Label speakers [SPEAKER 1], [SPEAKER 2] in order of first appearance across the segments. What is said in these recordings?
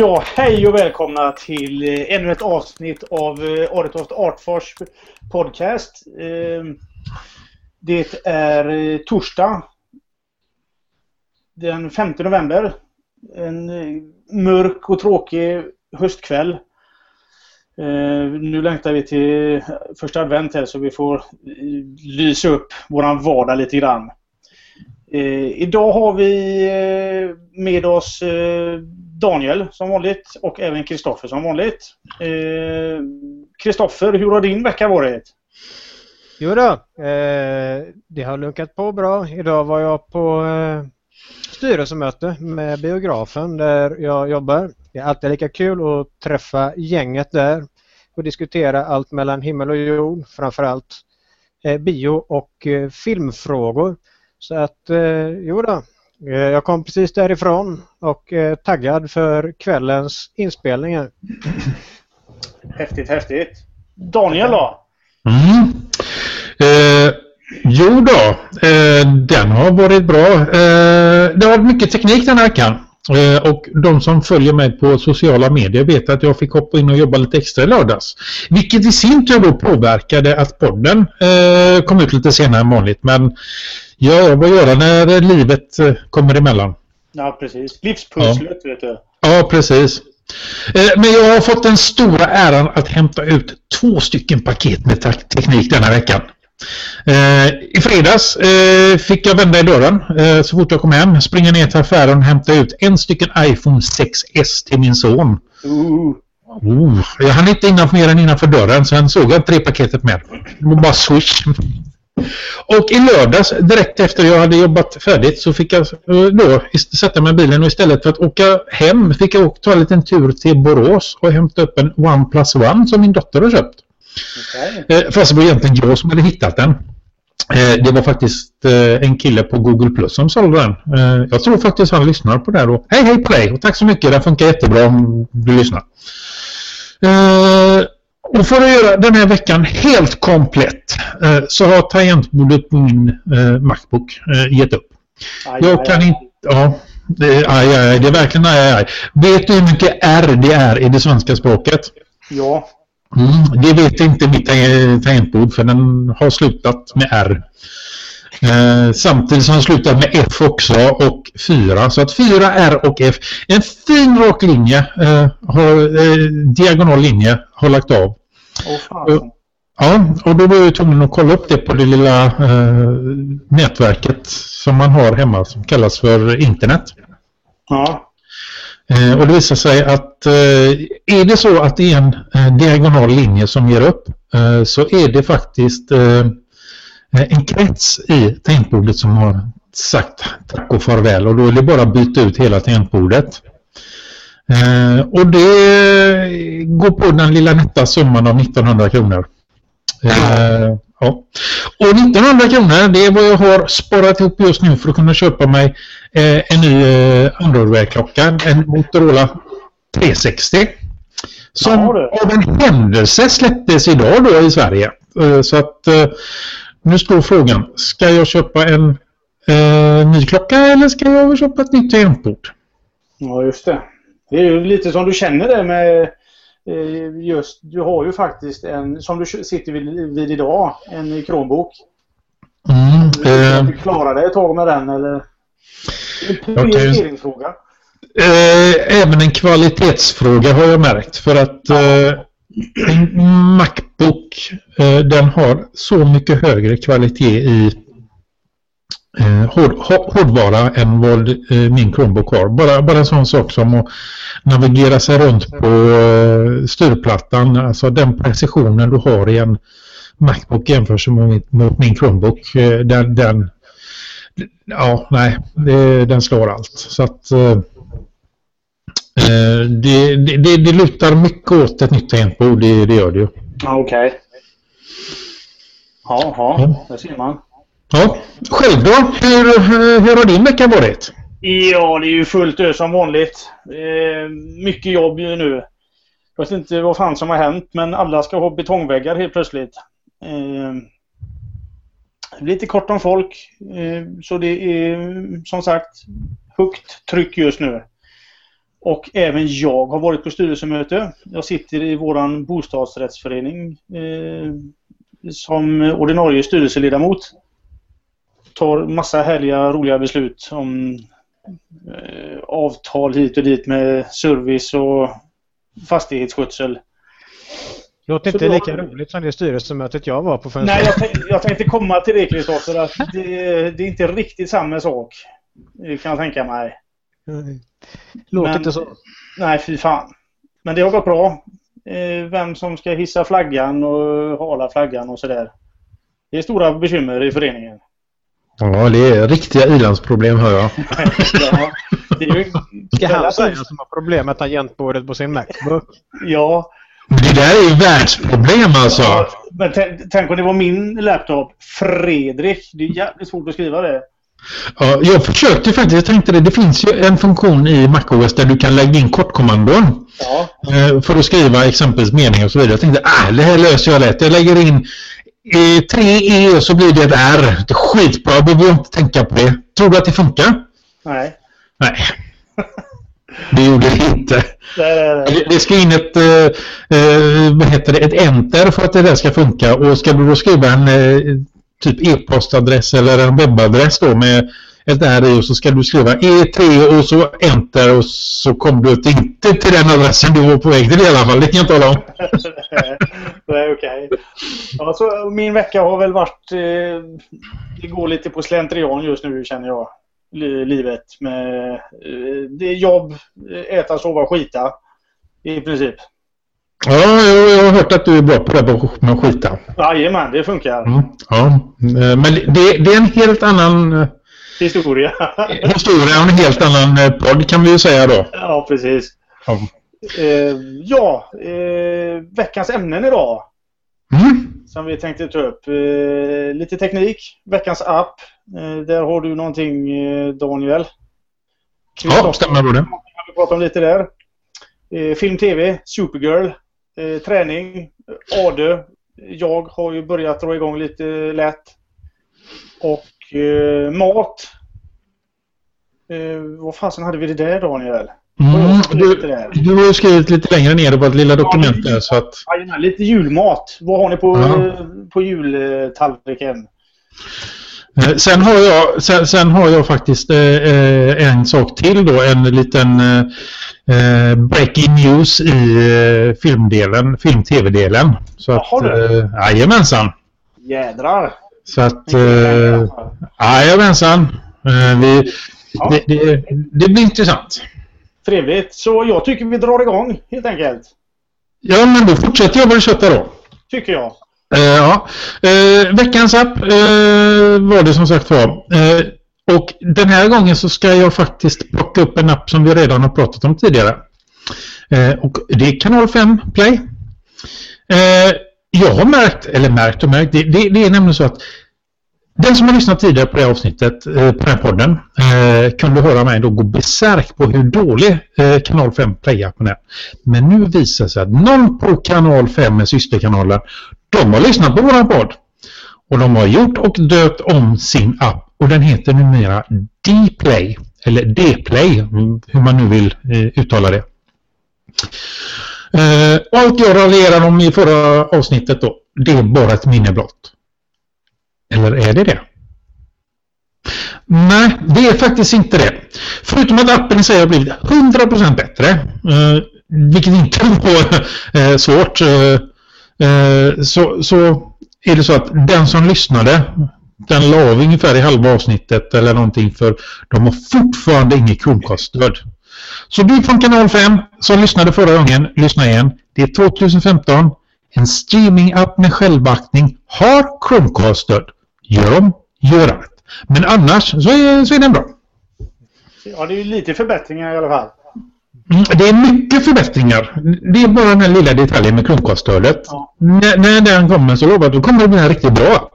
[SPEAKER 1] Ja, hej och välkomna till eh, ännu ett avsnitt av eh, Aretoft Artfors podcast. Ehm, det är eh, torsdag den 5 november. En mörk och tråkig höstkväll. Ehm, nu längtar vi till första advent här så vi får lysa upp våran vardag lite grann. Ehm, idag har vi med oss Daniel som vanligt och även Kristoffer som vanligt. Eh, Kristoffer, hur har din vecka varit?
[SPEAKER 2] Jo då, eh, det har lunkat på bra. Idag var jag på eh, styrelsemöte med biografen där jag jobbar. Det är alltid lika kul att träffa gänget där och diskutera allt mellan himmel och jord, framförallt eh, bio och eh, filmfrågor. Så att, eh, jo då, jag kom precis därifrån och eh, taggad för kvällens inspelningar.
[SPEAKER 1] Häftigt, häftigt. Daniel då?
[SPEAKER 3] Mm. Eh, jo då, eh, den har varit bra. Eh, det har varit mycket teknik den här veckan. Eh, och de som följer mig på sociala medier vet att jag fick hoppa in och jobba lite extra i lördags. Vilket i sin tur då påverkade att podden eh, kom ut lite senare än vanligt. Men ja, vad göra när livet eh, kommer emellan?
[SPEAKER 1] Ja, precis. Livspusslet, ja. vet du.
[SPEAKER 3] Ja, precis. Men jag har fått den stora äran att hämta ut två stycken paket med teknik denna veckan. Eh, I fredags eh, fick jag vända i dörren eh, så fort jag kom hem. Springa ner till affären och hämta ut en stycken iPhone 6S till min son. Uh. Oh, jag hann inte innanför mer än innanför dörren så han såg jag tre paketet med. Det var bara swish. Och i lördags direkt efter jag hade jobbat färdigt så fick jag då sätta mig i bilen och istället för att åka hem fick jag ta en liten tur till Borås och hämta upp en OnePlus One som min dotter har köpt. Okay. Eh, fast det var egentligen jag som hade hittat den. Eh, det var faktiskt eh, en kille på Google Plus som sålde den. Jag tror faktiskt han lyssnar på det här. Och, hej hej på dig och tack så mycket. Det funkar jättebra om du lyssnar. Och för att göra den här veckan helt komplett så har tangentbordet på min Macbook gett upp. Aj, jag kan aj, inte... Ja, det, aj, aj, det är verkligen aj, aj. Vet du hur mycket R det är i det svenska språket?
[SPEAKER 1] Ja.
[SPEAKER 3] Mm, det vet inte mitt tangentbord för den har slutat med R. Eh, samtidigt som den slutat med F också och 4. Så att 4 R och F. En fin rak linje, eh, har, eh, diagonal linje, har lagt av.
[SPEAKER 1] Oh,
[SPEAKER 3] ja, och då var jag tvungen att kolla upp det på det lilla eh, nätverket som man har hemma som kallas för internet.
[SPEAKER 1] Ja.
[SPEAKER 3] Eh, och det visar sig att eh, är det så att det är en diagonal linje som ger upp eh, så är det faktiskt en krets i tangentbordet som har sagt tack och farväl och då är det bara att byta ut hela tangentbordet. Och det går på den lilla nätta summan av 1900 kronor. Ja. Och 1900 kronor det är vad jag har sparat ihop just nu för att kunna köpa mig eh, en ny eh, Android-klocka, en Motorola 360. Som ja, av en händelse släpptes idag då i Sverige. Eh, så att eh, nu står frågan, ska jag köpa en eh, ny klocka eller ska jag köpa ett nytt tangentbord?
[SPEAKER 1] Ja, just det. Det är ju lite som du känner det med just, du har ju faktiskt en, som du sitter vid, vid idag, en Chromebook.
[SPEAKER 3] Mm,
[SPEAKER 1] eh, du klarar dig ett tag med den eller? En prioriteringsfråga.
[SPEAKER 3] Eh, även en kvalitetsfråga har jag märkt för att eh, en Macbook eh, den har så mycket högre kvalitet i eh, hård, hårdvara än vad eh, min Chromebook har. Bara, bara en sån sak som att navigera sig runt på eh, styrplattan. Alltså den precisionen du har i en Macbook jämfört med mot min Chromebook. Eh, den, den, ja, nej, det, den slår allt. Så att eh det, det, det lutar mycket åt ett nytt tangentbord, det, det gör det ju.
[SPEAKER 1] Okej. Okay. Ja, ja, det ser man.
[SPEAKER 3] Ja, själv då? Hur, hur har din vecka varit?
[SPEAKER 1] Ja, det är ju fullt ös som vanligt. Eh, mycket jobb ju nu. Jag vet inte vad fan som har hänt, men alla ska ha betongväggar helt plötsligt. Eh, det blir lite kort om folk, eh, så det är som sagt högt tryck just nu. Och även jag har varit på styrelsemöte. Jag sitter i våran bostadsrättsförening eh, som ordinarie styrelseledamot. Tar massa härliga roliga beslut om eh, avtal hit och dit med service och fastighetsskötsel.
[SPEAKER 2] Låter inte
[SPEAKER 1] då-
[SPEAKER 2] lika roligt som det styrelsemötet jag var på för en
[SPEAKER 1] Nej, jag, tänkte- jag tänkte komma till det Kristoffer. Att det, det är inte riktigt samma sak. Kan jag tänka mig.
[SPEAKER 2] Låter
[SPEAKER 1] Men-
[SPEAKER 2] inte så.
[SPEAKER 1] Nej, fy fan. Men det har gått bra. Eh, Vem som ska hissa flaggan och hala flaggan och sådär. Det är stora bekymmer i föreningen.
[SPEAKER 3] Ja, det är riktiga ilandsproblem hör jag.
[SPEAKER 1] Ja, det är ju,
[SPEAKER 2] Ska han säga som har problem med tangentbordet på sin Macbook?
[SPEAKER 1] Ja,
[SPEAKER 3] Det där är ju världsproblem alltså.
[SPEAKER 1] men t- tänk om det var min laptop. Fredrik. Det är jävligt svårt att skriva det.
[SPEAKER 3] Ja, jag försökte faktiskt, jag tänkte det, det finns ju en funktion i MacOS där du kan lägga in kortkommandon
[SPEAKER 1] Ja,
[SPEAKER 3] eh, för att skriva exempelvis meningar och så vidare. Jag tänkte, ah, det här löser jag lätt. Jag lägger in 3E och så blir det ett R. Det är skitbra, jag behöver inte tänka på det. Tror du att det funkar?
[SPEAKER 1] nej.
[SPEAKER 3] Nej. Det gjorde det inte.
[SPEAKER 1] Det, det. Det,
[SPEAKER 3] det ska in ett, eh, eh, vad heter det, ett enter för att det där ska funka. Och ska du då skriva en eh, typ e-postadress eller en webbadress då med ett R i och så ska du skriva E3 och så enter och så kommer du inte till den adressen du var på väg till i alla fall. Det kan jag tala om.
[SPEAKER 1] är okej. Ja, så min vecka har väl varit... Eh, det går lite på slentrian just nu känner jag. Li- Livet med... Eh, det är jobb, äta, sova, skita. I princip.
[SPEAKER 3] Ja, jag, har hört att du är bra på det med att skita.
[SPEAKER 1] Jajamän, det funkar.
[SPEAKER 3] Mm, ja, Eh, men det, det är en helt annan eh,
[SPEAKER 1] Historia.
[SPEAKER 3] historia och en helt annan eh, podd kan vi ju säga då.
[SPEAKER 1] ja, precis.
[SPEAKER 3] Ja.
[SPEAKER 1] Eh, ja, eh, veckans ämnen idag.
[SPEAKER 3] Mm.
[SPEAKER 1] Som vi tänkte ta upp. Eh, lite teknik. Veckans app. Eh, där har du någonting eh, Daniel.
[SPEAKER 3] Ja, stämmer bra det.
[SPEAKER 1] vi prata om lite där. Film, TV, Supergirl, träning, Ade. Jag har ju börjat dra igång lite lätt. Och eh, mat. Eh, vad fasen hade vi det där Daniel?
[SPEAKER 3] Mm, du, du har ju skrivit lite längre ner på ett lilla dokument där så att...
[SPEAKER 1] Jajamän, lite julmat. Vad har ni på,
[SPEAKER 3] Ja.
[SPEAKER 1] eh, på jultallriken?
[SPEAKER 3] Eh, Sen har jag, sen, sen har jag faktiskt eh, eh, en sak till då, en liten eh, breaking news i eh, filmdelen, film-tv-delen. Så
[SPEAKER 1] Jaha, du.
[SPEAKER 3] eh, jajamensan.
[SPEAKER 1] Jädrar!
[SPEAKER 3] Så att, eh, jajamensan. Eh, vi,
[SPEAKER 1] Ja.
[SPEAKER 3] det, det, det blir intressant.
[SPEAKER 1] Trevligt. Så jag tycker vi drar igång helt enkelt.
[SPEAKER 3] Ja, men då fortsätter jag väl kötta då.
[SPEAKER 1] Tycker jag.
[SPEAKER 3] Eh, ja. Eh, veckans app eh, var det som sagt var. Eh, och den här gången så ska jag faktiskt plocka upp en app som vi redan har pratat om tidigare. Eh, och det är kanal 5 Play. Jag har märkt, eller märkt och märkt, det, det, det är nämligen så att den som har lyssnat tidigare på det här avsnittet, eh, på den här podden, eh, kunde höra mig då gå besärk på hur dålig eh, kanal 5-playappen är. Men nu visar det sig att någon på kanal 5 med systerkanaler de har lyssnat på våran podd. Och de har gjort och döpt om sin app. Och den heter numera Dplay. Eller Dplay, mm, hur man nu vill eh, uttala det. Eh, allt jag raljerade om i förra avsnittet då, det är bara ett minne blott. Eller är det det? Nej, det är faktiskt inte det. Förutom att appen i sig har blivit 100% bättre, eh, vilket inte var eh, svårt, eh, eh, så, så är det så att den som lyssnade, den la av ungefär i halva avsnittet eller någonting för de har fortfarande inget Chromecast-stöd. Så du från kanal 5 som lyssnade förra gången, lyssna igen. Det är 2015. En streaming-app med självaktning har Chromecast-stöd. Gör om, gör rätt. Men annars så är, så är den bra.
[SPEAKER 1] Ja, det är ju lite förbättringar i alla fall.
[SPEAKER 3] Mm, Det är mycket förbättringar. Det är bara den här lilla detaljen med Chromecast-stödet.
[SPEAKER 1] Ja.
[SPEAKER 3] När, när den kommer så lovar jag att då kommer det bli en riktigt bra.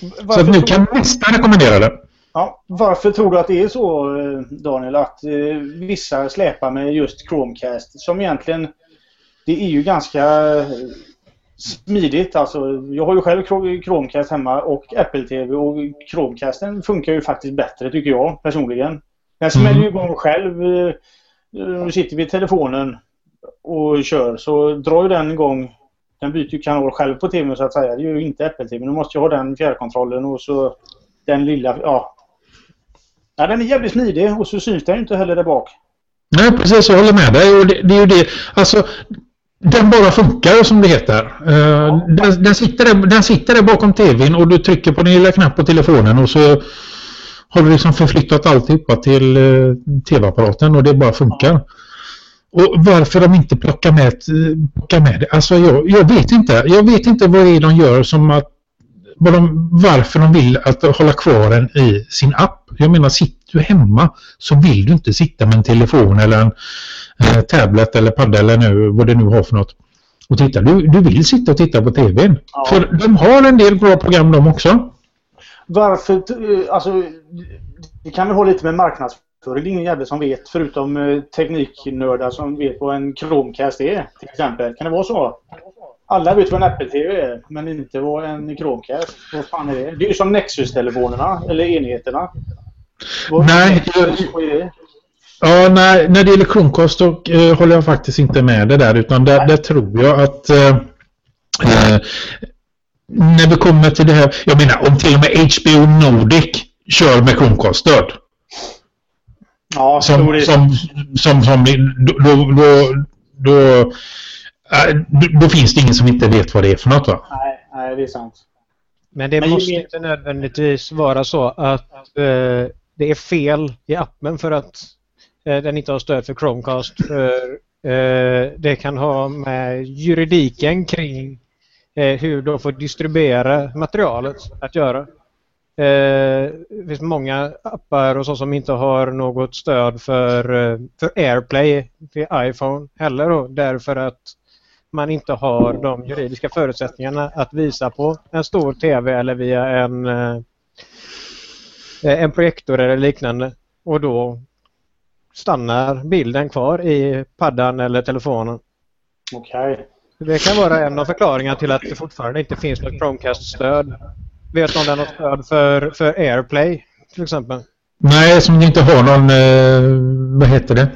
[SPEAKER 3] Så
[SPEAKER 1] Varför,
[SPEAKER 3] att nu kan nästan rekommendera det.
[SPEAKER 1] Ja, varför tror du att det är så, eh, Daniel, att eh, vissa släpar med just Chromecast som egentligen... Det är ju ganska eh, smidigt. Alltså, jag har ju själv Chrome- Chromecast hemma och Apple TV och Chromecasten funkar ju faktiskt bättre tycker jag personligen. Den smäller ju igång själv. Du sitter vid telefonen och kör så drar ju den igång den byter ju kanal själv på TVn så att säga. Det gör ju inte Apple-TV. Du måste ju ha den fjärrkontrollen och så den lilla, ja ja. Den är jävligt smidig och så syns den ju inte heller där bak.
[SPEAKER 3] Nej, precis. Jag håller med dig. Det, det är ju det. Alltså, den bara funkar som det heter. Eh, den, den, sitter där, den sitter där bakom TVn och du trycker på den lilla knapp på telefonen och så har du liksom förflyttat alltihopa till eh, TV-apparaten och det bara funkar. Och varför de inte plockar med, plockar med det, alltså jag, jag, vet inte. Jag vet inte vad det är de gör som att de, varför de vill att hålla kvar den i sin app. Jag menar, sitter du hemma så vill du inte sitta med en telefon eller en eh, tablet eller padda eller nu, vad det nu har för något. Och titta, du, du vill sitta och titta på tvn. Ja. För de har en del bra program de också.
[SPEAKER 1] Varför, alltså, det kan väl ha lite med marknads för det är ingen jävel som vet, förutom eh, tekniknördar som vet vad en Chromecast är, till exempel. Kan det vara så? Alla vet vad en Apple-TV är, men inte vad en Chromecast Vad fan är det? Det är ju som Nexus-telefonerna, eller enheterna.
[SPEAKER 3] Vad nej, jag, ja, nej, när det gäller Chromecast så uh, håller jag faktiskt inte med det där, utan där, där tror jag att uh, uh, när vi kommer till det här, jag menar om till och med HBO Nordic kör med Chromecast-stöd. Ja, som, som, som, som, då, då, då, då, då finns det ingen som inte vet vad det är för något va?
[SPEAKER 1] Nej, nej det är sant.
[SPEAKER 2] Men det Men måste ju... inte nödvändigtvis vara så att eh, det är fel i appen för att eh, den inte har stöd för Chromecast. För, eh, det kan ha med juridiken kring eh, hur de får distribuera materialet att göra. Eh, det finns många appar och så som inte har något stöd för, eh, för AirPlay till iPhone heller då, därför att man inte har de juridiska förutsättningarna att visa på en stor TV eller via en, eh, en projektor eller liknande. Och då stannar bilden kvar i paddan eller telefonen.
[SPEAKER 1] Okej. Okay.
[SPEAKER 2] Det kan vara en av förklaringarna till att det fortfarande inte finns något Chromecast-stöd. Vet du om det är något stöd för, för AirPlay till exempel?
[SPEAKER 3] Nej, som inte har någon, eh, vad heter det?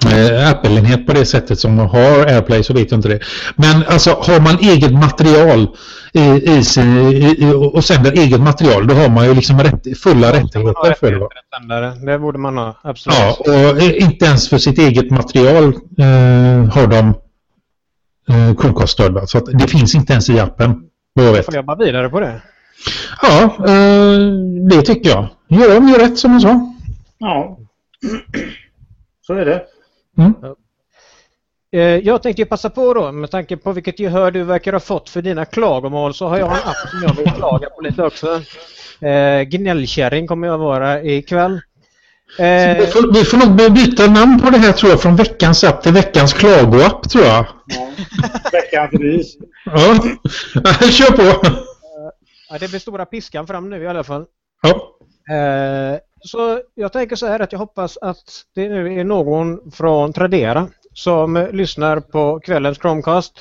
[SPEAKER 3] Eh, Apple-enhet på det sättet som har AirPlay så vet jag inte det. Men alltså har man eget material i, i, i, och sänder eget material då har man ju liksom rätt, fulla ja, rättigheter för
[SPEAKER 2] det. Det borde man ha, absolut.
[SPEAKER 3] Ja, och inte ens för sitt eget material eh, har de eh, Chromecast-stöd. Så att det finns inte ens i appen.
[SPEAKER 2] Vad jag vet. Får jag bara vidare på det?
[SPEAKER 3] Ja, eh, det tycker jag. Gör om, gör rätt som du sa.
[SPEAKER 1] Ja, så är det.
[SPEAKER 2] Mm. Eh, jag tänkte passa på då, med tanke på vilket gehör du verkar ha fått för dina klagomål så har jag en app som jag vill klaga på lite också. Eh, gnällkärring kommer jag vara ikväll.
[SPEAKER 3] Eh, vi, får, vi får nog byta namn på det här tror jag från veckans app till veckans klagoapp tror jag. Ja,
[SPEAKER 1] veckans ris.
[SPEAKER 3] Ja, kör på.
[SPEAKER 2] Ja, det blir stora piskan fram nu i alla fall.
[SPEAKER 3] Ja.
[SPEAKER 2] Eh, så jag tänker så här att jag hoppas att det nu är någon från Tradera som lyssnar på kvällens Chromecast.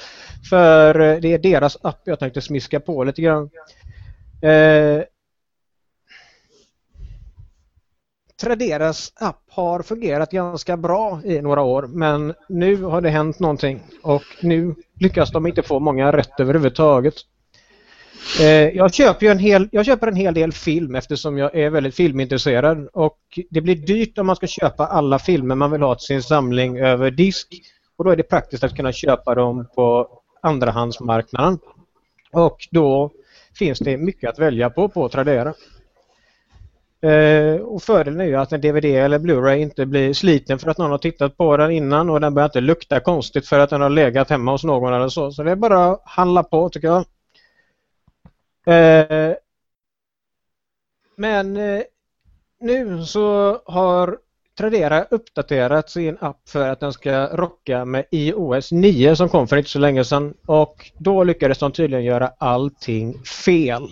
[SPEAKER 2] För det är deras app jag tänkte smiska på lite grann. Eh, Traderas app har fungerat ganska bra i några år men nu har det hänt någonting och nu lyckas de inte få många rätt överhuvudtaget. Eh, jag, köper en hel, jag köper en hel del film eftersom jag är väldigt filmintresserad och det blir dyrt om man ska köpa alla filmer man vill ha till sin samling över disk och då är det praktiskt att kunna köpa dem på andrahandsmarknaden. Och då finns det mycket att välja på på Tradera. Eh, och fördelen är ju att en DVD eller Blu-ray inte blir sliten för att någon har tittat på den innan och den börjar inte lukta konstigt för att den har legat hemma hos någon eller så. Så det är bara att handla på tycker jag. Eh, men eh, nu så har Tradera uppdaterat sin app för att den ska rocka med iOS 9 som kom för inte så länge sedan och då lyckades de tydligen göra allting fel.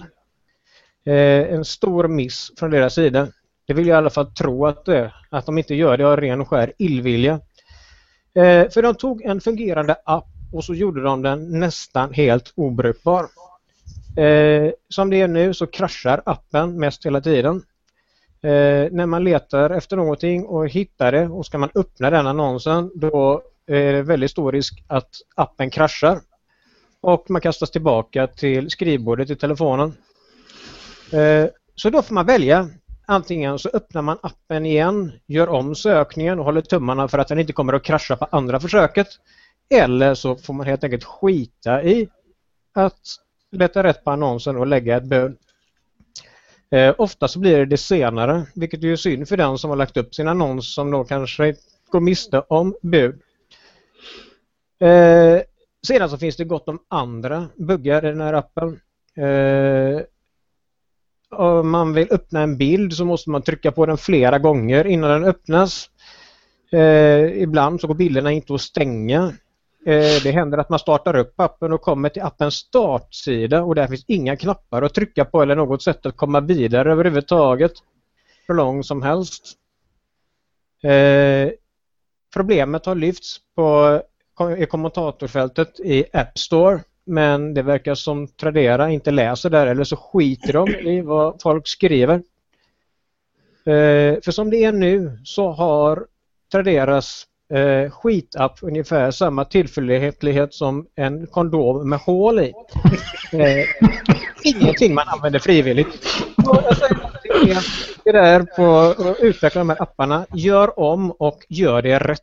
[SPEAKER 2] Eh, en stor miss från deras sida. Det vill jag i alla fall tro att det är. Att de inte gör det av ren och skär illvilja. Eh, för de tog en fungerande app och så gjorde de den nästan helt obrukbar. Eh, som det är nu så kraschar appen mest hela tiden. Eh, när man letar efter någonting och hittar det och ska man öppna den annonsen då eh, är det väldigt stor risk att appen kraschar. Och man kastas tillbaka till skrivbordet i telefonen. Eh, så då får man välja. Antingen så öppnar man appen igen, gör om sökningen och håller tummarna för att den inte kommer att krascha på andra försöket. Eller så får man helt enkelt skita i att leta rätt på annonsen och lägga ett bud. Eh, ofta så blir det det senare, vilket är synd för den som har lagt upp sin annons som då kanske går miste om bud. Eh, sedan så finns det gott om andra buggar i den här appen. Eh, om man vill öppna en bild så måste man trycka på den flera gånger innan den öppnas. Eh, ibland så går bilderna inte att stänga. Eh, det händer att man startar upp appen och kommer till appens startsida och där finns inga knappar att trycka på eller något sätt att komma vidare överhuvudtaget. Hur lång som helst. Eh, problemet har lyfts på, i kommentatorfältet i App Store men det verkar som Tradera inte läser där eller så skiter de i vad folk skriver. Eh, för som det är nu så har Traderas eh, skitapp ungefär samma tillförlitlighet som en kondom med hål i. Eh, ingenting man använder frivilligt. Det där på att utveckla de här apparna. Gör om och gör det rätt.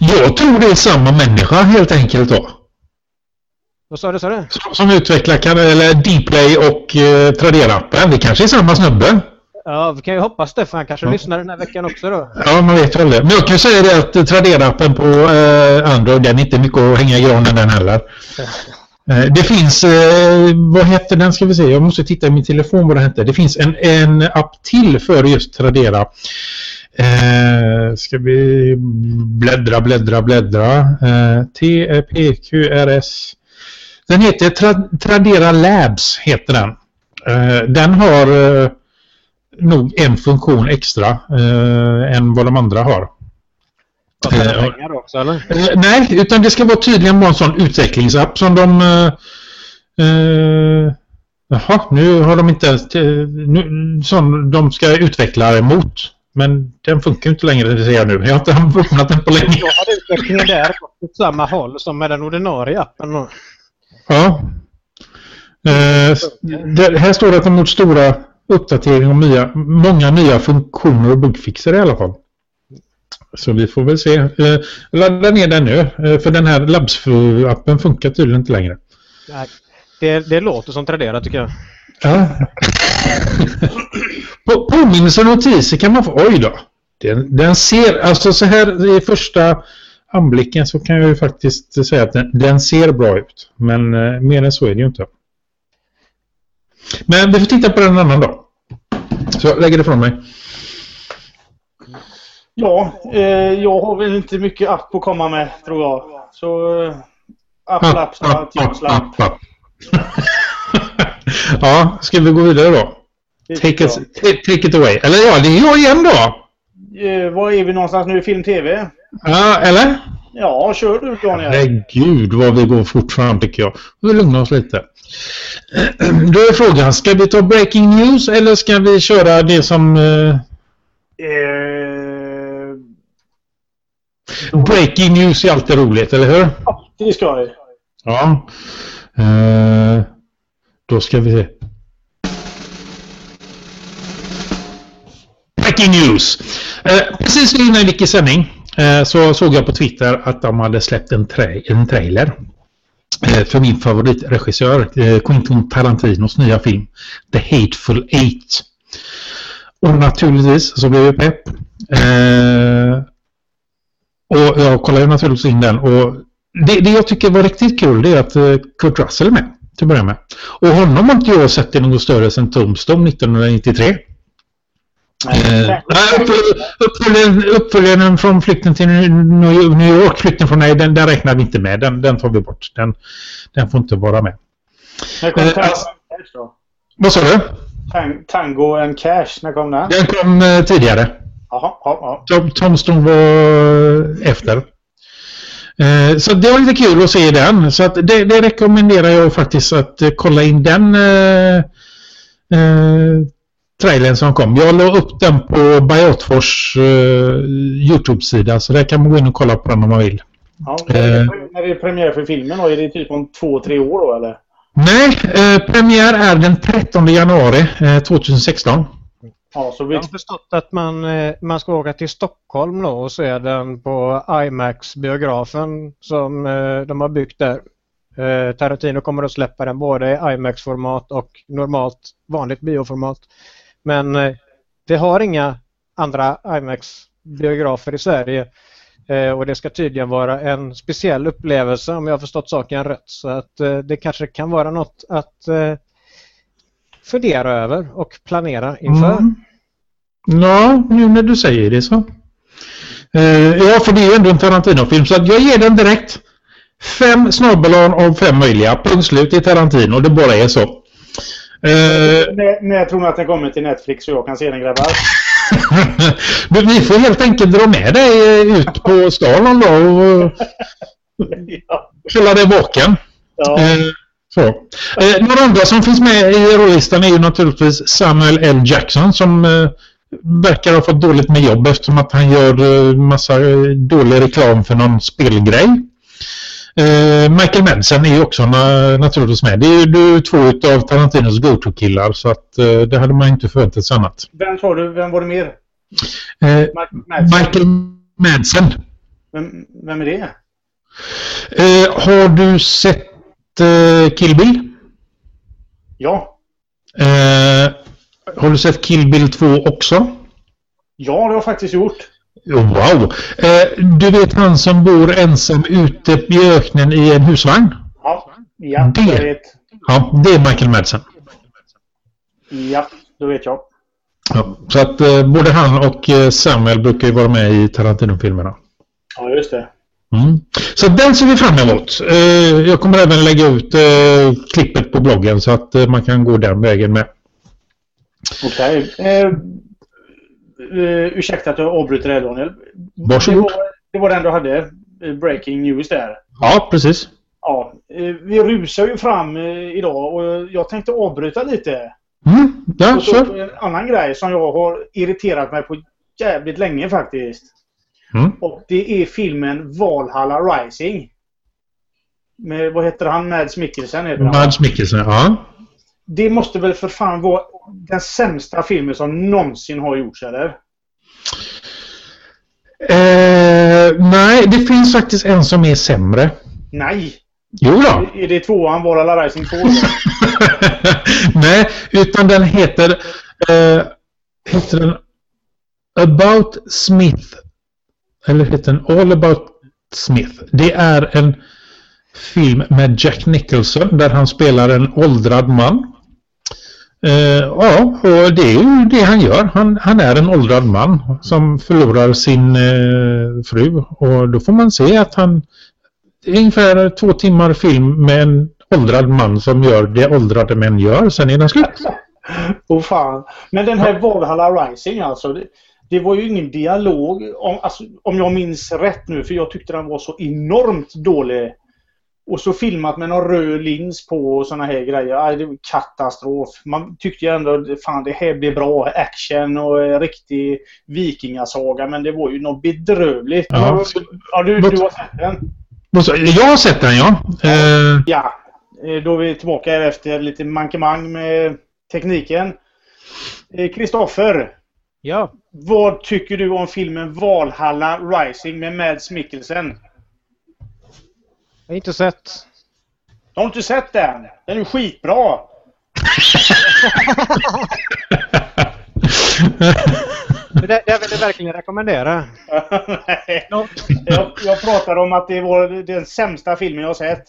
[SPEAKER 3] Jag tror det är samma människa helt enkelt då.
[SPEAKER 2] Vad sa du? Sa du?
[SPEAKER 3] Som, utvecklar eller Dplay och eh, Tradera-appen. Det kanske är samma snubbe.
[SPEAKER 2] Ja, vi kan ju hoppas det för han kanske
[SPEAKER 3] Ja.
[SPEAKER 2] lyssnar den här veckan också då.
[SPEAKER 3] Ja, man vet väl det. Men jag kan säga det att eh, Tradera-appen på eh, Android, den är inte mycket att hänga i granen den heller. Eh, det finns, eh, vad hette den ska vi se, jag måste titta i min telefon vad den hette. Det finns en, en app till för just Tradera. Eh, ska vi bläddra, bläddra, bläddra. Eh, TPQRS. Den heter Tra Tradera Labs, heter den. Eh, den har eh, nog en funktion extra eh, än vad de andra har.
[SPEAKER 2] Pengar också eller?
[SPEAKER 3] Eh, nej, utan det ska vara tydligen vara en sån utvecklingsapp som de... Eh, eh, jaha, nu har de inte ens... Nu, som de ska utveckla emot. Men den funkar inte längre, det ser jag nu. Jag har inte öppnat den på länge.
[SPEAKER 2] Då har utvecklingen där gått åt samma håll som med den ordinarie appen.
[SPEAKER 3] Ja. Eh, det, här står det att de gjort stora uppdateringar och nya, många nya funktioner och bugfixer i alla fall. Så vi får väl se. Eh, ladda ner den nu. Eh, för den här Labs-appen funkar tydligen inte längre.
[SPEAKER 2] Nej, det, det låter som Tradera tycker jag.
[SPEAKER 3] Ja. På, påminnelser och notiser kan man få... Oj då! Den, den ser... Alltså så här i första anblicken så kan jag ju faktiskt säga att den, den ser bra ut. Men eh, mer än så är det ju inte. Men vi får titta på den en annan dag. Så jag lägger det från mig.
[SPEAKER 1] Ja, eh, jag har väl inte mycket app att komma med tror jag. Så eh, app, lapp.
[SPEAKER 3] ja. ska vi gå vidare då? Take ta- take it away. Eller ja, det är jag igen då.
[SPEAKER 1] Eh, var är vi någonstans nu? Film-TV?
[SPEAKER 3] Ja, eller?
[SPEAKER 1] Ja, kör du Daniel.
[SPEAKER 3] Herregud vad vi går fort fram tycker jag. Vi lugnar oss lite. Då är frågan, ska vi ta breaking news eller ska vi köra det som... Eh,
[SPEAKER 1] Eh,
[SPEAKER 3] breaking news är alltid roligt, eller hur?
[SPEAKER 1] ja, det ska vi.
[SPEAKER 3] Ja. Eh, då ska vi se. Breaking news! Eh, precis innan vi gick i sändning Eh, så såg jag på Twitter att de hade släppt en, tra en trailer eh, för min favoritregissör eh, Quentin Tarantinos nya film The Hateful Eight. Och naturligtvis så blev jag pepp. Eh, och jag kollade naturligtvis in den och det, det jag tycker var riktigt kul det är att Kurt Russell är med till att börja med. Och honom har inte jag sett i något större sedan Tombstone 1993. Eh, uppföl- uppföljaren, från flykten till New York, flykten från nej, den, den räknar vi inte med. Den, den tar vi bort. Den, den får inte vara med.
[SPEAKER 1] När kom
[SPEAKER 3] Eh,
[SPEAKER 1] Tango
[SPEAKER 3] alltså-
[SPEAKER 1] Cash då?
[SPEAKER 3] Vad sa du?
[SPEAKER 1] Tang- Tango and Cash, när kom den?
[SPEAKER 3] Den kom eh, tidigare.
[SPEAKER 1] Jaha, ja, ja.
[SPEAKER 3] Tom, Tombstone var efter. Eh, så det var lite kul att se den. Så att det, det rekommenderar jag faktiskt att eh, kolla in den. Eh, eh, trailern som kom. Jag la upp den på Biotfors uh, Youtube-sida så där kan man gå in och kolla på den om man vill.
[SPEAKER 1] Ja, när är det premiär för filmen då? Är det typ om två, tre år då eller?
[SPEAKER 3] Nej, eh, premiär är den 13 januari eh, 2016.
[SPEAKER 1] Ja, så vi...
[SPEAKER 2] Jag har förstått att man, eh, man ska åka till Stockholm då och se den på IMAX-biografen som eh, de har byggt där. Eh, Tarantino kommer att släppa den både i IMAX-format och normalt vanligt bioformat. Men eh, vi har inga andra IMAX-biografer i Sverige. Eh, och det ska tydligen vara en speciell upplevelse om jag har förstått saken rätt. Så att eh, det kanske kan vara något att eh, fundera över och planera inför.
[SPEAKER 3] Mm. Ja, nu när du säger det så. Ja, för det är ju ändå en Tarantino-film så att jag ger den direkt. Fem snabbelan av fem möjliga. Punkt slut i Tarantino. Det bara är så. Eh,
[SPEAKER 1] När, när tror ni att den kommer till Netflix så jag kan se den grabbar?
[SPEAKER 3] Men vi får helt enkelt dra med dig eh, ut på stan någon dag och
[SPEAKER 1] ja.
[SPEAKER 3] fylla dig vaken.
[SPEAKER 1] ja.
[SPEAKER 3] Eh, så. Eh, några andra som finns med i rollistan är ju naturligtvis Samuel L. Jackson som eh, verkar ha fått dåligt med jobb eftersom att han gör eh, massa eh, dålig reklam för någon spelgrej. Eh, Michael Madsen är ju också na naturligtvis med. Det är ju två av Tarantinos go-to-killar så att eh, det hade man inte förväntat sig annat.
[SPEAKER 1] Vem sa du? Vem var det mer?
[SPEAKER 3] Eh,
[SPEAKER 1] Madsen?
[SPEAKER 3] Michael Madsen.
[SPEAKER 1] Vem, vem är det?
[SPEAKER 3] Eh, har du sett eh, Kill Bill?
[SPEAKER 1] Ja.
[SPEAKER 3] Eh, har du sett Kill Bill 2 också?
[SPEAKER 1] Ja, det har jag faktiskt gjort.
[SPEAKER 3] Wow! Eh, du vet han som bor ensam ute i öknen i en husvagn?
[SPEAKER 1] Ja. Ja,
[SPEAKER 3] Det-
[SPEAKER 1] jag vet.
[SPEAKER 3] Ja, det är Michael Madsen.
[SPEAKER 1] Ja, då vet jag.
[SPEAKER 3] Ja, så att eh, både han och eh, Samuel brukar ju vara med i Tarantino-filmerna.
[SPEAKER 1] Ja, just det.
[SPEAKER 3] Mm. Så den ser vi fram emot. Eh, jag kommer även lägga ut eh, klippet på bloggen så att eh, man kan gå den vägen med.
[SPEAKER 1] Okej. Eh, eh, ursäkta att jag avbryter dig Daniel.
[SPEAKER 3] Varsågod.
[SPEAKER 1] Det var, det var den du hade. eh, Breaking news där.
[SPEAKER 3] Ja, precis.
[SPEAKER 1] Ja, eh, vi rusar ju fram idag och jag tänkte avbryta lite.
[SPEAKER 3] Mm. Ja, kör.
[SPEAKER 1] en annan grej som jag har irriterat mig på jävligt länge faktiskt.
[SPEAKER 3] Mm.
[SPEAKER 1] Och det är filmen Valhalla Rising. Med, vad heter han? Mads Mikkelsen heter han.
[SPEAKER 3] Mads Mikkelsen, ja.
[SPEAKER 1] Det måste väl för fan vara den sämsta filmen som någonsin har gjorts, eller?
[SPEAKER 3] Eh, nej, det finns faktiskt en som är sämre.
[SPEAKER 1] Nej!
[SPEAKER 3] Jo då.
[SPEAKER 1] Är det tvåan Valhalla Rising 2? då?
[SPEAKER 3] Nej, utan den heter... Eh, heter den About Smith? Eller heter den All About Smith? Det är en film med Jack Nicholson där han spelar en åldrad man. Eh, ja, och det är ju det han gör. Han, han är en åldrad man som förlorar sin eh, fru. Och då får man se att han... Det är ungefär två timmar film med en åldrad man som gör det åldrade män gör. Sen är den slut.
[SPEAKER 1] Åh fan. Men den här Valhalla Rising alltså. Det, det var ju ingen dialog om, alltså, om jag minns rätt nu. För jag tyckte den var så enormt dålig. Och så filmat med någon röd lins på och såna här grejer. Aj, det var katastrof. Man tyckte ju ändå fan det här blir bra action och eh, riktig vikingasaga. Men det var ju något bedrövligt.
[SPEAKER 3] Ja.
[SPEAKER 1] Ja, du, du har sett den?
[SPEAKER 3] Jag har sett den ja. Eh,
[SPEAKER 1] Ja, eh, då är vi tillbaka efter lite mankemang med tekniken. Kristoffer,
[SPEAKER 2] Ja,
[SPEAKER 1] vad tycker du om filmen Valhalla Rising med Mads Mikkelsen?
[SPEAKER 2] Jag har inte sett.
[SPEAKER 1] Har du inte sett den? Den är skitbra!
[SPEAKER 2] Det, det vill jag verkligen rekommendera.
[SPEAKER 1] Nej. jag, jag pratar om att det var den sämsta filmen jag har sett.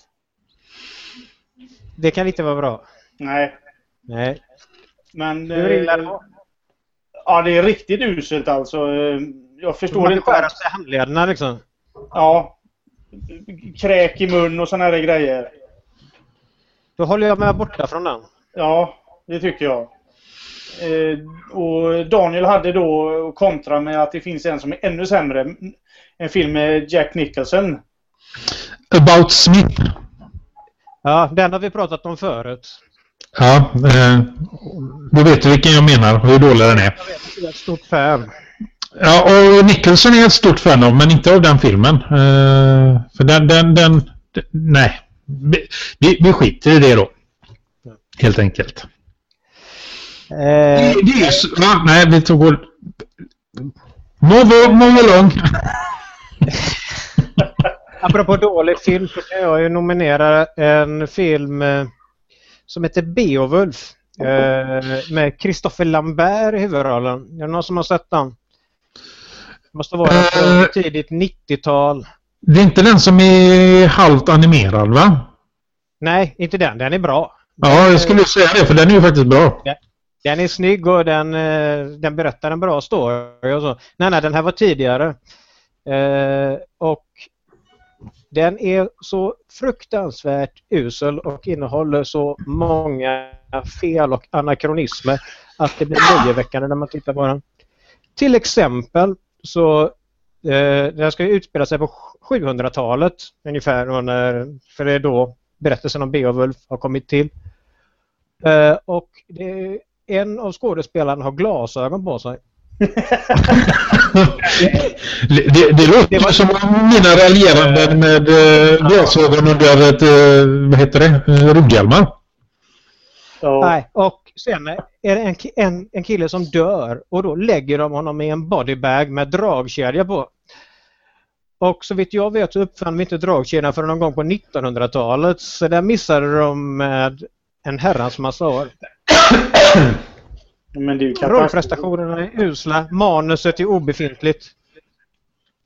[SPEAKER 2] Det kan inte vara bra.
[SPEAKER 1] Nej,
[SPEAKER 2] Nej.
[SPEAKER 1] men...
[SPEAKER 2] Hur illa
[SPEAKER 1] eh,
[SPEAKER 2] då?
[SPEAKER 1] Ja, det är riktigt uselt alltså. Eh, Jag förstår
[SPEAKER 2] Man
[SPEAKER 1] inte...
[SPEAKER 2] skära sig i handlederna liksom.
[SPEAKER 1] Ja. Kräk i mun och såna här grejer.
[SPEAKER 2] Då håller jag mig borta från den.
[SPEAKER 1] Ja, det tycker jag. Eh, och Daniel hade då kontra med att det finns en som är ännu sämre. En film med Jack
[SPEAKER 3] About Smith.
[SPEAKER 2] Ja, den har vi pratat om förut.
[SPEAKER 3] Ja, eh, då vet du vilken jag menar och hur dålig den är.
[SPEAKER 2] Jag är ett stort fan.
[SPEAKER 3] Ja, och Nicholson är ett stort fan av, men inte av den filmen. Eh, för den, den, den, den nej. Vi, vi, skiter i det då. Helt enkelt.
[SPEAKER 2] Eh,
[SPEAKER 3] Det, det är så, va? Nej, vi tog och... Move, move along.
[SPEAKER 2] apropå dålig film så kan jag ju nominera en film eh, som heter Beowulf. Eh, med Christopher Lambert i huvudrollen. Är det någon som har sett den? Måste vara från tidigt 90-tal.
[SPEAKER 3] Det är inte den som är halvt animerad, va?
[SPEAKER 2] Nej, inte den. Den är bra.
[SPEAKER 3] Ja, jag skulle säga det, för den är ju faktiskt bra.
[SPEAKER 2] Den är snygg och den, eh, den berättar en bra story och så. Nej, nej, den här var tidigare. Eh, och den är så fruktansvärt usel och innehåller så många fel och anakronismer att det blir löjeväckande när man tittar på den. Till exempel så eh, den ska utspela sig på 700-talet ungefär när, för det är då berättelsen om Beowulf har kommit till. Eh, och det, en av skådespelarna har glasögon på sig.
[SPEAKER 3] Det, det, det låter
[SPEAKER 2] Det var-
[SPEAKER 3] som mina raljeranden med eh, glasögon under ett, vad heter det, roddhjälmar.
[SPEAKER 1] Ja.
[SPEAKER 2] Nej, och sen är det en, en, en kille som dör och då lägger de honom i en bodybag med dragkedja på. Och så vitt jag vet så uppfann vi inte dragkedjan förrän någon gång på 1900-talet så där missade de med en herrans massa år. Rollprestationerna är usla, manuset är obefintligt.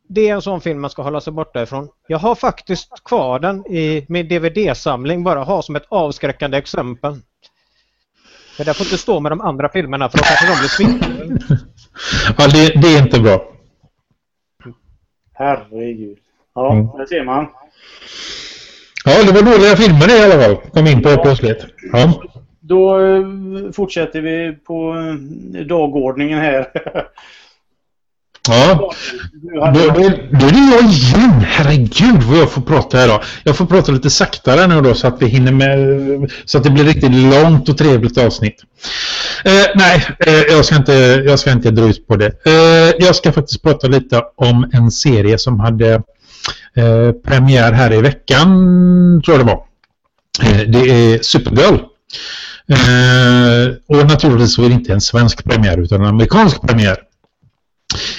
[SPEAKER 2] Det är en sån film man ska hålla sig borta ifrån. Jag har faktiskt kvar den i min DVD-samling, bara ha som ett avskräckande exempel. Men det får inte stå med de andra filmerna för då kanske de blir smittade.
[SPEAKER 3] Ja, det, det är inte bra.
[SPEAKER 1] Herregud. Ja,
[SPEAKER 3] Mm.
[SPEAKER 1] där ser man.
[SPEAKER 3] Ja, det var dåliga filmer det i alla fall. Kom in på det plötsligt. Ja.
[SPEAKER 1] Då eh, fortsätter vi på eh, dagordningen här.
[SPEAKER 3] Ja, då, då, är det jag igen. Herregud vad jag får prata här idag. Jag får prata lite saktare nu då så att vi hinner med, så att det blir riktigt långt och trevligt avsnitt. Eh, nej, eh, jag, ska inte, jag ska inte dra ut på det. Eh, jag ska faktiskt prata lite om en serie som hade eh, premiär här i veckan, tror jag det var. Eh, det är Supergirl. Eh, och naturligtvis så är det inte en svensk premiär utan en amerikansk premiär.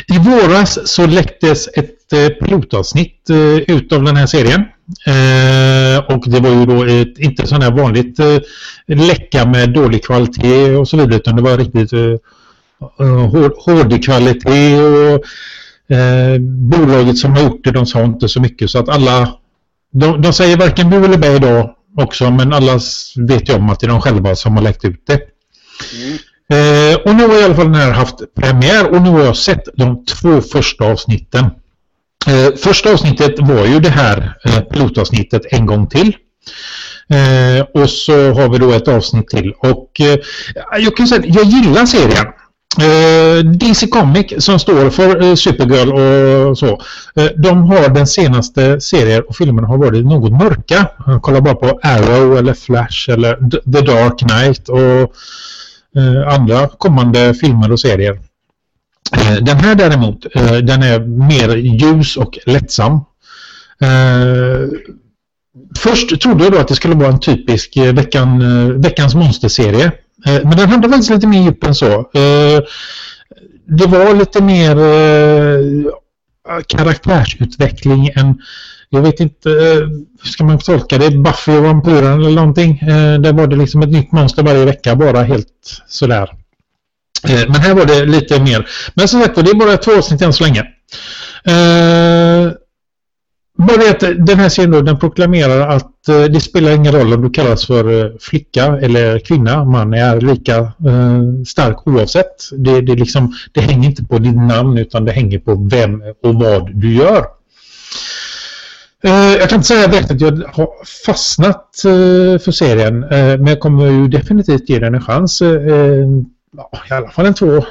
[SPEAKER 3] I våras så läcktes ett eh, pilotavsnitt eh, ut av den här serien. Eh, och det var ju då ett, inte sån här vanligt läcka med dålig kvalitet och så vidare utan det var riktigt hård, kvalitet och bolaget som har gjort det de sa inte så mycket så att alla de, de säger varken bu eller bä idag också men alla vet ju om att det är de själva som har läckt ut det.
[SPEAKER 1] Mm.
[SPEAKER 3] Eh, och nu har i alla fall den här haft premiär och nu har jag sett de två första avsnitten. Eh, första avsnittet var ju det här eh, pilotavsnittet en gång till. Eh, och så har vi då ett avsnitt till. Och eh, jag kan säga jag gillar serien. Eh, DC Comic som står för eh, Supergirl och så. Eh, de har den senaste serien och filmerna har varit något mörka. Kolla bara på Arrow eller Flash eller D- The Dark Knight och Eh, andra kommande filmer och serier. Eh, den här däremot, eh, den är mer ljus och lättsam. Först trodde jag då att det skulle vara en typisk veckan, veckans monsterserie. Men den hade faktiskt lite mer djup än så. Det var lite mer karaktärsutveckling än jag vet inte, hur ska man tolka det? Buffy och vampyren eller någonting. Eh, där var det liksom ett nytt monster varje vecka, bara helt sådär. Eh, men här var det lite mer. Men som sagt var, det är bara två avsnitt än så länge. Bara det att den här serien då, den proklamerar att det spelar ingen roll om du kallas för flicka eller kvinna. Man är lika stark oavsett. Det, det, liksom, det hänger inte på ditt namn utan det hänger på vem och vad du gör. Eh, jag kan inte säga direkt att jag har fastnat eh, för serien eh, men jag kommer ju definitivt ge den en chans. I alla fall en två,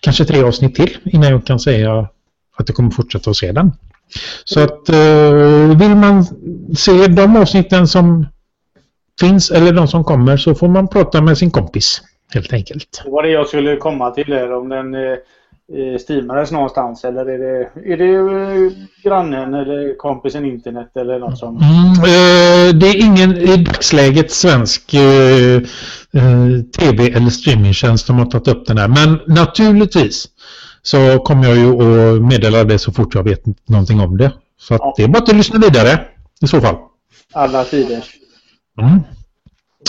[SPEAKER 3] kanske tre avsnitt till innan jag kan säga att jag kommer fortsätta att se den. Så att vill man se de avsnitten som finns eller de som kommer så får man prata med sin kompis helt enkelt.
[SPEAKER 1] Det var det jag skulle komma till om den eh, steamades någonstans eller är det, är det eh, grannen eller kompisen internet eller något som...
[SPEAKER 3] Mm, eh, det är ingen i dagsläget svensk eh, tv eller streamingtjänst som har tagit upp den här men naturligtvis så kommer jag ju att meddela det så fort jag vet någonting om det. Så att
[SPEAKER 1] Ja.
[SPEAKER 3] det är bara att lyssna vidare i så fall.
[SPEAKER 1] Alla tider.
[SPEAKER 3] Mm.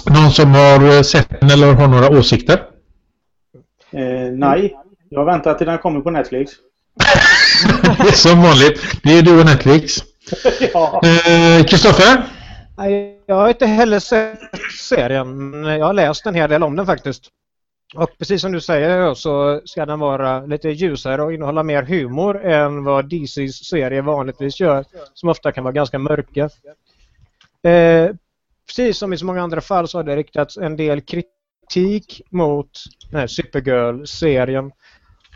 [SPEAKER 3] Någon som har sett den eller har några åsikter?
[SPEAKER 1] Eh, nej, jag väntar till den kommer på Netflix.
[SPEAKER 3] Det är som vanligt. Det är du och Netflix.
[SPEAKER 1] ja.
[SPEAKER 3] Eh, Kristoffer?
[SPEAKER 2] Jag har inte heller sett serien, men jag har läst en hel del om den faktiskt. Och precis som du säger så ska den vara lite ljusare och innehålla mer humor än vad DCs serier vanligtvis gör, som ofta kan vara ganska mörka. Eh, precis som i så många andra fall så har det riktats en del kritik mot den här Supergirl-serien.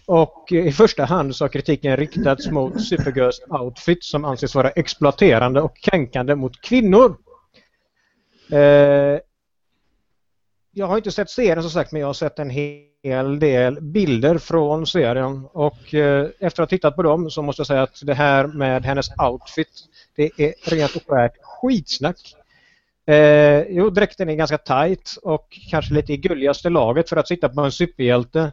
[SPEAKER 2] Och i första hand så har kritiken riktats mot Supergirls outfit som anses vara exploaterande och kränkande mot kvinnor. Eh, jag har inte sett serien som sagt men jag har sett en hel del bilder från serien och eh, efter att ha tittat på dem så måste jag säga att det här med hennes outfit det är rent och skärt skitsnack. Eh, jo, dräkten är ganska tight och kanske lite i gulligaste laget för att sitta på en superhjälte.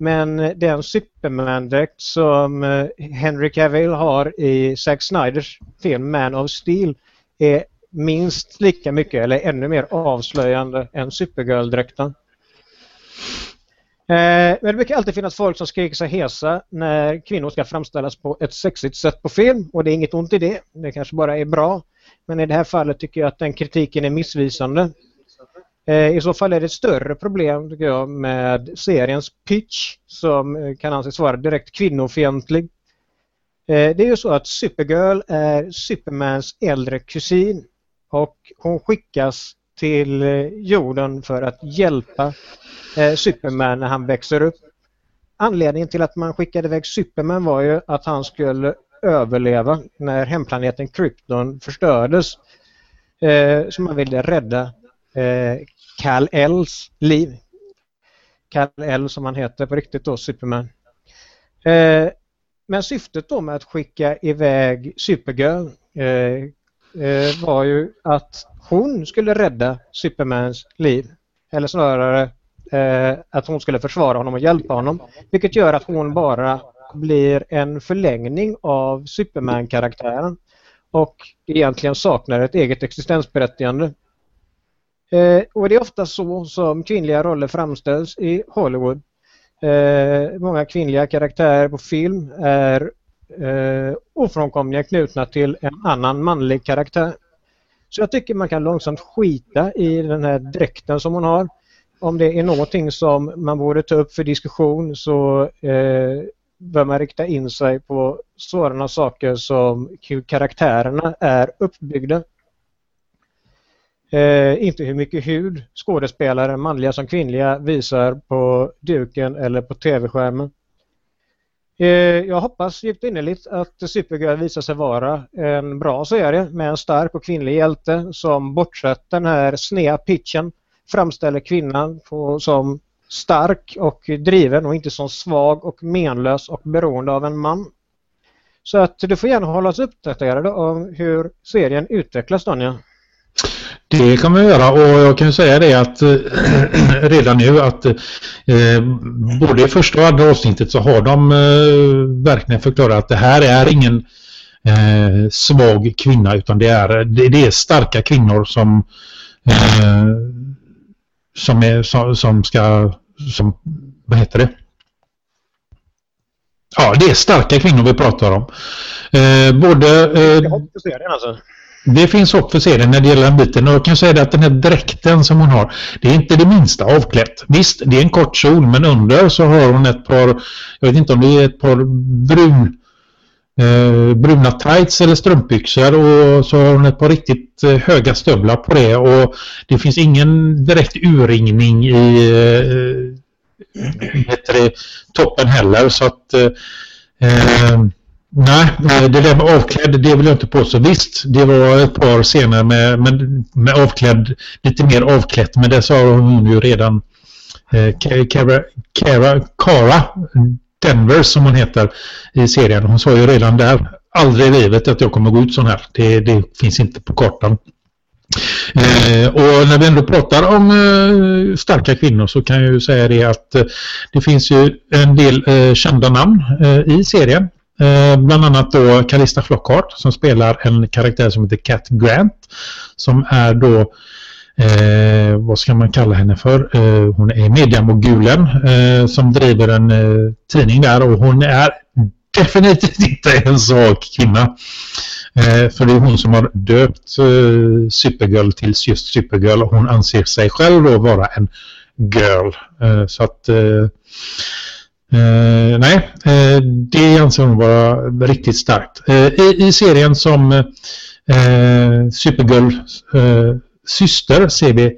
[SPEAKER 2] Men eh, den Superman-dräkt som eh, Henry Cavill har i Zack Snyders film Man of Steel är minst lika mycket eller ännu mer avslöjande än Supergirl-dräkten. Eh, men det brukar alltid finnas folk som skriker sig hesa när kvinnor ska framställas på ett sexigt sätt på film och det är inget ont i det. Det kanske bara är bra. Men i det här fallet tycker jag att den kritiken är missvisande. Eh, I så fall är det ett större problem tycker jag med seriens pitch som eh, kan anses vara direkt kvinnofientlig. Eh, det är ju så att Supergirl är Supermans äldre kusin och hon skickas till jorden för att hjälpa Superman när han växer upp. Anledningen till att man skickade iväg Superman var ju att han skulle överleva när hemplaneten Krypton förstördes. Så man ville rädda eh, Kal-Els liv. Kal-El som han heter på riktigt då, Superman. Eh, men syftet då med att skicka iväg Supergirl eh, eh var ju att hon skulle rädda Supermans liv. Eller snarare eh, att hon skulle försvara honom och hjälpa honom. Vilket gör att hon bara blir en förlängning av Superman-karaktären och egentligen saknar ett eget existensberättigande. Eh, och det är ofta så som kvinnliga roller framställs i Hollywood. Eh, många kvinnliga karaktärer på film är eh, ofrånkomligen knutna till en annan manlig karaktär. Så jag tycker man kan långsamt skita i den här dräkten som hon har. Om det är någonting som man borde ta upp för diskussion så eh, bör man rikta in sig på sådana saker som hur karaktärerna är uppbyggda. Eh, inte hur mycket hud skådespelare, manliga som kvinnliga, visar på duken eller på tv-skärmen. Eh, jag hoppas djupt innerligt att Supergirl visar sig vara en bra serie med en stark och kvinnlig hjälte som bortsett den här snea pitchen framställer kvinnan på, som stark och driven och inte som svag och menlös och beroende av en man. Så att du får gärna hålla oss uppdaterade om hur serien utvecklas Daniel.
[SPEAKER 3] Det kan man göra och jag kan ju säga det att eh, redan nu att eh, både i första och andra avsnittet så har de eh, verkligen förklarat att det här är ingen eh, svag kvinna utan det är, det, det är starka kvinnor som eh, som, är, som, som ska som, vad heter det? Ja, det är starka kvinnor vi pratar om. Eh, både eh,
[SPEAKER 2] Jag hoppas det alltså
[SPEAKER 3] det finns hopp för serien när det gäller den biten. Och jag kan säga det att den här dräkten som hon har, det är inte det minsta avklätt. Visst, det är en kort kjol, men under så har hon ett par, jag vet inte om det är ett par brun, eh, bruna tights eller strumpbyxor och så har hon ett par riktigt eh, höga stövlar på det och det finns ingen direkt urringning i eh, eh heter det, toppen heller så att eh, eh Nej, det där med avklädd, det vill jag inte påstå. Visst, det var ett par scener med, med, med avklädd, lite mer avklätt, men det sa hon ju redan. Eh, Cara, Cara, Cara Denver som hon heter i serien. Hon sa ju redan där, aldrig i livet att jag kommer gå ut sån här. Det, det finns inte på kartan. Eh, och när vi ändå pratar om eh, starka kvinnor så kan jag ju säga det att eh, det finns ju en del eh, kända namn eh, i serien. Eh, bland annat då Calista Flockhart som spelar en karaktär som heter Cat Grant som är då eh, vad ska man kalla henne för? Eh, hon är mediamogulen eh, som driver en eh, tidning där och hon är definitivt inte en svag kvinna. Eh, för det är hon som har döpt eh, Supergirl till just Supergirl och hon anser sig själv då vara en girl. Eh, så att eh, Eh, nej, eh, det anser hon vara riktigt starkt. Eh, i, I serien som eh, Supergirl eh, syster ser vi,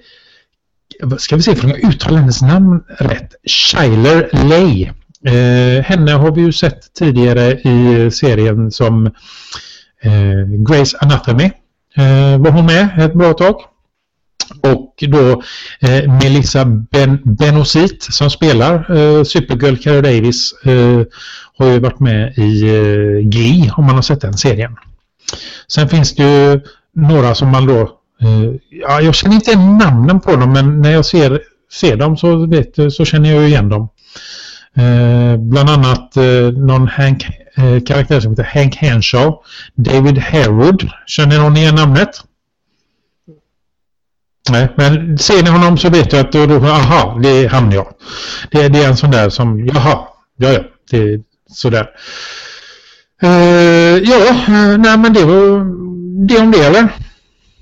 [SPEAKER 3] ska vi se om jag uttalar hennes namn rätt, Shiler Lay. Eh, henne har vi ju sett tidigare i serien som eh, Grace Anatomy. Eh, var hon med ett bra tag. Och då eh, Melissa ben Benosit som spelar eh, Supergirl Cara Davis eh, har ju varit med i eh, Glee om man har sett den serien. Sen finns det ju några som man då eh, ja, jag känner inte namnen på dem men när jag ser, ser dem så, vet, så känner jag igen dem. Eh, bland annat eh, någon Hank, eh, karaktär som heter Hank Henshaw. David Harewood. Känner någon igen namnet? Nej, men ser ni honom så vet jag att då, då aha, det är han ja. Det, det är en sån där som, jaha, ja ja, det är sådär. Uh, ja, eh, nej men det var det om det eller?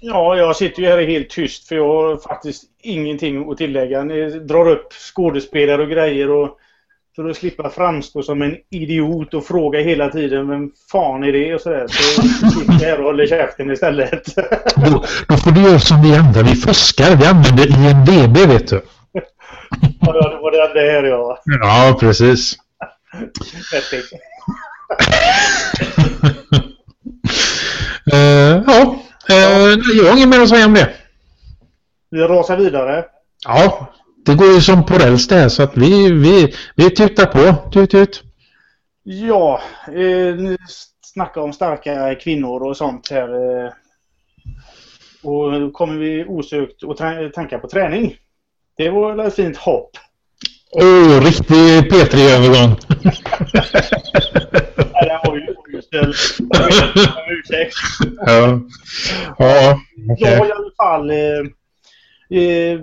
[SPEAKER 1] Ja, jag sitter ju här helt tyst för jag har faktiskt ingenting att tillägga. Ni drar upp skådespelare och grejer och för att slippa framstå som en idiot och fråga hela tiden vem fan är det och sådär. Så sitter jag här och håller käften istället.
[SPEAKER 3] Då, då får du göra som vi andra. Vi fuskar. Vi använder IMDB vet du.
[SPEAKER 1] ja, det var det här ja.
[SPEAKER 3] Ja, precis. uh, ja, uh, jag har inget mer att säga om det.
[SPEAKER 1] Vi rasar vidare.
[SPEAKER 3] Ja, det går ju som på räls det här så att vi, vi, vi tutar på. Tut, tut.
[SPEAKER 1] Ja, eh, ni snackar om starka kvinnor och sånt här. Eh, och kommer vi osökt att tänka på träning. Det var ett fint hopp.
[SPEAKER 3] Oh, riktig P3-övergång.
[SPEAKER 1] Nej, den var ju usel. ursäkt.
[SPEAKER 3] Ja. Ja,
[SPEAKER 1] okay. Jag i alla fall... Eh, eh,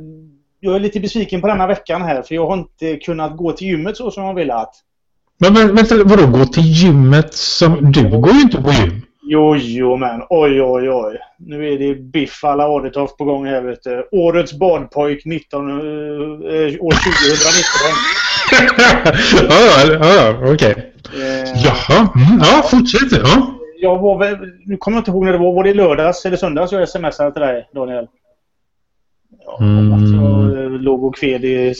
[SPEAKER 1] jag är lite besviken på denna veckan här för jag har inte kunnat gå till gymmet så som jag velat.
[SPEAKER 3] Men, men vänta, vadå gå till gymmet som... Du går ju inte på gym.
[SPEAKER 1] Jo, jo men oj, oj, oj. Nu är det Biff alla Adetoft på gång här vet du. Årets badpojk 19, eh, år 2019.
[SPEAKER 3] ja, ja, okej. Eh, Jaha, mm, ja fortsätt. Ja.
[SPEAKER 1] Jag var väl, nu kommer jag inte ihåg när det var. Var det lördags eller söndags jag smsade till dig Daniel? Mm. Alltså, låg och kved i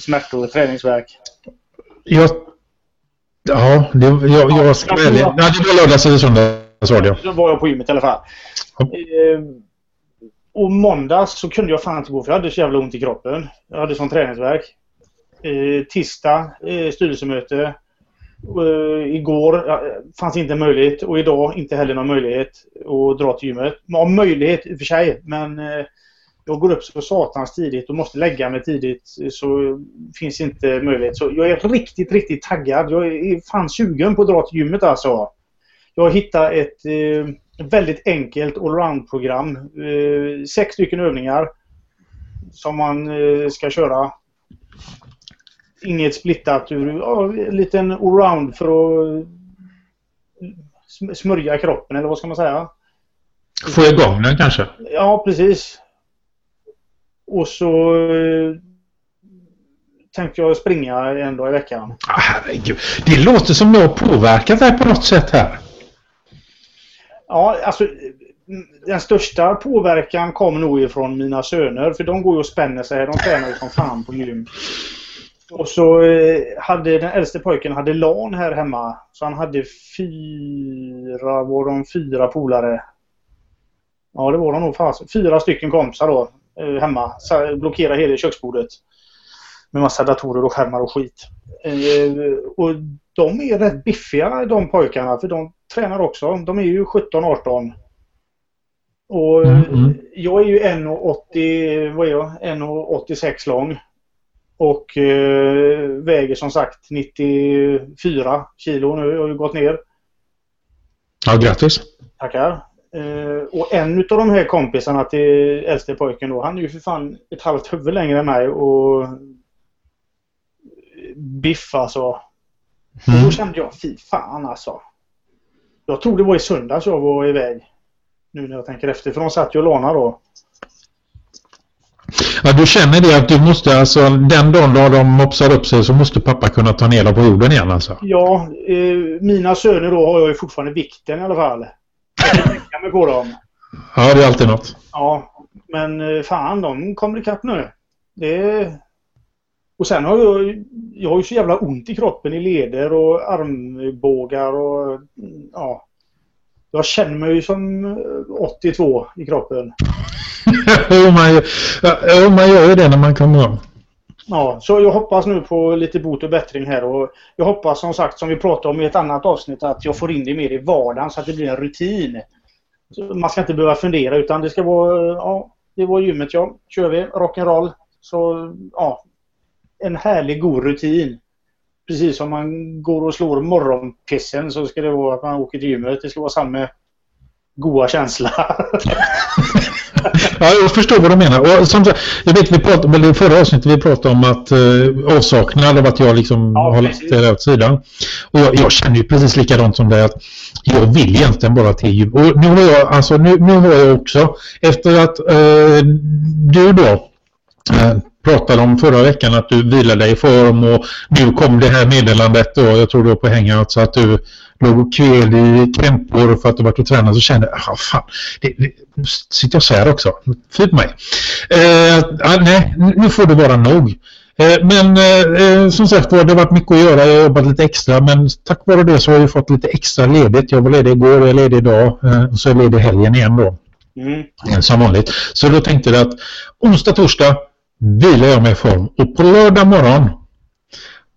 [SPEAKER 1] smärtor och träningsverk.
[SPEAKER 3] Jag, ja, det, jag, jag ska ja, välja. Nej, det var lördags eller söndags var det.
[SPEAKER 1] Då var jag på gymmet i alla fall. Ja. Eh, och måndags så kunde jag fan inte gå för jag hade så jävla ont i kroppen. Jag hade sån träningsverk. Eh, tisdag, eh, styrelsemöte. Uh, igår fanns inte möjlighet och idag inte heller någon möjlighet att dra till gymmet. Har möjlighet i och för sig men uh, jag går upp så satans tidigt och måste lägga mig tidigt så finns inte möjlighet. Så jag är riktigt, riktigt taggad. Jag är fan sugen på att dra till gymmet alltså. Jag har hittat ett eh, väldigt enkelt allround-program. Eh, sex stycken övningar som man eh, ska köra. Inget splittat ur, ja, en liten allround för att smörja kroppen eller vad ska man säga?
[SPEAKER 3] Få igång den kanske?
[SPEAKER 1] Ja, precis. Och så eh, tänkte jag springa en dag i veckan.
[SPEAKER 3] Ah, herregud. Det låter som du har påverkat dig på något sätt här.
[SPEAKER 1] Ja, alltså den största påverkan kommer nog ifrån mina söner. För de går ju och spänner sig. De tränar ju som fan på gym. och så eh, hade den äldste pojken hade LAN här hemma. Så han hade fyra, var de fyra polare? Ja det var de nog fast. Fyra stycken kompisar då hemma. Så blockera hela köksbordet. Med massa datorer och skärmar och skit. Eh, och de är rätt biffiga de pojkarna för de tränar också. De är ju 17-18. Och
[SPEAKER 3] Mm, mm.
[SPEAKER 1] jag är ju 1,80 vad är jag? 1,86 lång. Och eh, väger som sagt 94 kilo nu. Jag har ju gått ner.
[SPEAKER 3] Ja, grattis.
[SPEAKER 1] Tackar. Eh, och en av de här kompisarna till äldste pojken då, han är ju för fan ett halvt huvud längre än mig och biff alltså. Och då
[SPEAKER 3] Mm.
[SPEAKER 1] kände jag, fy fan alltså. Jag tror det var i söndags jag var iväg. Nu när jag tänker efter, för de satt ju och lånade då.
[SPEAKER 3] Ja, du känner det att du måste, alltså den dagen då de mopsar upp sig så måste pappa kunna ta ner dem på jorden igen alltså.
[SPEAKER 1] Ja, eh, mina söner då har jag ju fortfarande vikten i alla fall. Mig på dem.
[SPEAKER 3] Ja, det är alltid något.
[SPEAKER 1] Ja, men eh, fan de kommer ikapp nu. Det... Och sen har jag, jag har ju så jävla ont i kroppen i leder och armbågar och mm, ja. Jag känner mig ju som eh, 82 i kroppen.
[SPEAKER 3] jo, man, man gör ju det när man kommer igång.
[SPEAKER 1] Ja, så jag hoppas nu på lite bot och bättring här och jag hoppas som sagt som vi pratade om i ett annat avsnitt att jag får in det mer i vardagen så att det blir en rutin. Man ska inte behöva fundera utan det ska vara, eh, ja, det var gymmet ja, kör vi, rock'n'roll. Så ja, en härlig god rutin. Precis som man går och slår morgonpissen så ska det vara att man åker till gymmet. Det ska vara samma goda känsla.
[SPEAKER 3] Ja, jag förstår vad du menar. Och som jag vet vi pratade, i förra avsnittet vi pratade om att eh, avsaknad av att jag liksom
[SPEAKER 1] Ja,
[SPEAKER 3] har lagt det åt sidan. Och jag, jag känner ju precis likadant som dig att jag vill egentligen bara till gym. Och nu har jag, alltså nu, nu har jag också, efter att eh, du då eh, pratade om förra veckan att du vilade dig i form och nu kom det här meddelandet då, jag tror det var på Hangout, så att du låg och kved i krämpor för att du varit och tränat så kände jag, ah, fan, det, det, sitter jag så här också? Fy på mig. Eh, ah, nej, nu får det vara nog. Eh, men eh, eh, som sagt var, det har varit mycket att göra. Jag har jobbat lite extra men tack vare det så har jag fått lite extra ledigt. Jag var ledig igår, jag är ledig idag eh, och så är jag ledig helgen igen då.
[SPEAKER 1] Mm.
[SPEAKER 3] Som vanligt. Så då tänkte jag att onsdag, torsdag vilar jag mig i form och på lördag morgon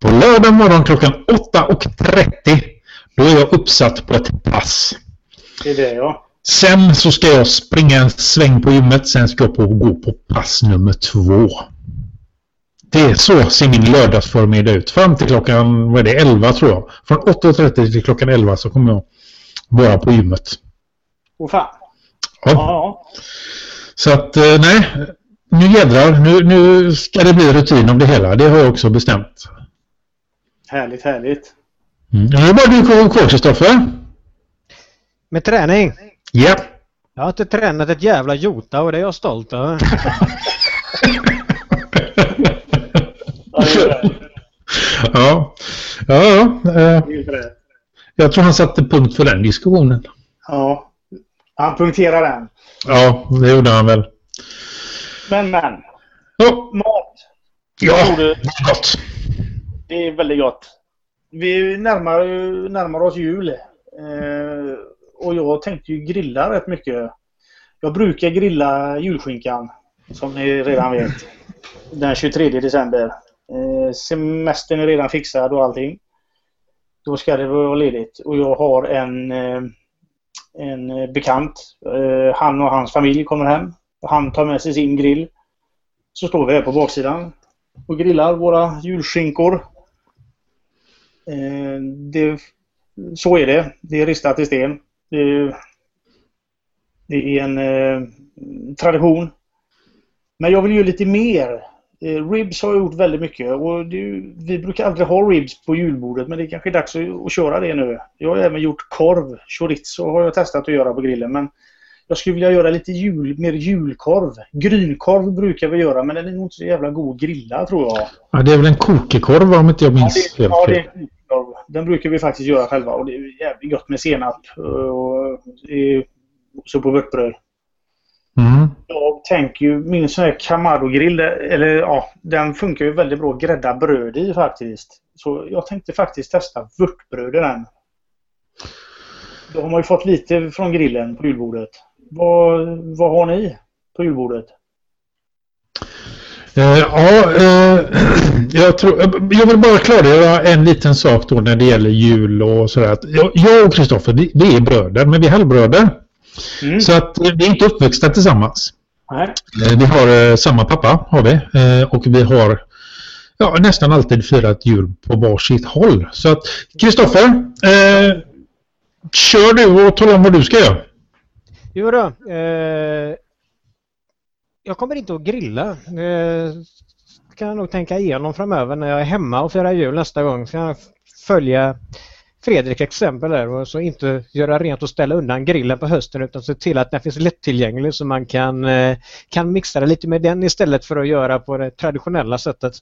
[SPEAKER 3] på lördag morgon klockan 8.30 då är jag uppsatt på ett pass.
[SPEAKER 1] Det är det ja.
[SPEAKER 3] Sen så ska jag springa en sväng på gymmet. Sen ska jag på gå på pass nummer två. Det är så ser min lördagsförmiddag ut. Fram till klockan vad är det, 11 tror jag. Från 8.30 till klockan 11 så kommer jag vara på gymmet.
[SPEAKER 1] Och fan.
[SPEAKER 3] Ja.
[SPEAKER 1] Ja.
[SPEAKER 3] Så att eh, nej, nu jädrar. Nu, nu ska det bli rutin om det hela. Det har jag också bestämt.
[SPEAKER 1] Härligt, härligt.
[SPEAKER 3] Mm. Nu är det bara du kvar kvar Kristoffer.
[SPEAKER 2] Med träning.
[SPEAKER 3] Ja.
[SPEAKER 2] Jag har inte tränat ett jävla jota och det är jag stolt över.
[SPEAKER 1] Ja.
[SPEAKER 3] Ja. Ja, eh. Jag tror han satte punkt för den diskussionen.
[SPEAKER 1] Ja. Han punkterar den.
[SPEAKER 3] Ja, det gjorde han väl.
[SPEAKER 1] Men, men.
[SPEAKER 3] Ja,
[SPEAKER 1] Mat.
[SPEAKER 3] ja det är gott.
[SPEAKER 1] Det är väldigt gott. Vi närmar, närmar oss jul. Eh, och jag tänkte ju grilla rätt mycket. Jag brukar grilla julskinkan. Som ni redan vet. Den 23 december. Eh, semestern är redan fixad och allting. Då ska det vara ledigt. Och jag har en, eh, en bekant. Eh, han och hans familj kommer hem. Och han tar med sig sin grill. Så står vi här på baksidan och grillar våra julskinkor. Eh, det, så är det. Det är ristat i sten. Det, det är en eh, tradition. Men jag vill ju lite mer. Eh, ribs har jag gjort väldigt mycket och det, vi brukar aldrig ha ribs på julbordet men det är kanske är dags att, att köra det nu. Jag har även gjort korv. Chorizo har jag testat att göra på grillen men jag skulle vilja göra lite jul, mer julkorv. Grynkorv brukar vi göra men den är nog inte så jävla god grillad tror jag.
[SPEAKER 3] Ja, det är väl en kokekorv om inte jag
[SPEAKER 1] Ja,
[SPEAKER 3] minns
[SPEAKER 1] det,
[SPEAKER 3] helt
[SPEAKER 1] ja, det
[SPEAKER 3] fel.
[SPEAKER 1] är kokkorv. Den brukar vi faktiskt göra själva och det är jävligt gott med senap och, och så på vörtbröd.
[SPEAKER 3] Mm.
[SPEAKER 1] Jag tänker ju, min sån här Camaro-grill, eller ja, den funkar ju väldigt bra att grädda bröd i faktiskt. Så jag tänkte faktiskt testa vörtbröd i den. Då har man ju fått lite från grillen på julbordet. Vad, vad har ni på julbordet?
[SPEAKER 3] Eh, ja, eh, jag, tror, jag vill bara klargöra en liten sak då när det gäller jul och sådär. Jag, jag och Kristoffer, vi, vi är bröder, men vi är halvbröder.
[SPEAKER 1] Mm.
[SPEAKER 3] Så att eh, vi är inte uppväxta tillsammans. Eh, Vi har eh, samma pappa, har vi. Eh, och vi har ja, nästan alltid firat jul på varsitt håll. Så att Kristoffer, kör du och tala om vad du ska göra.
[SPEAKER 2] Jo då, eh, jag kommer inte att grilla. Eh, kan jag nog tänka igenom framöver när jag är hemma och firar jul nästa gång. Så jag följa Fredrik exempel där och så inte göra rent och ställa undan grillen på hösten utan se till att den finns lättillgänglig så man kan, eh, kan mixa det lite med den istället för att göra på det traditionella sättet.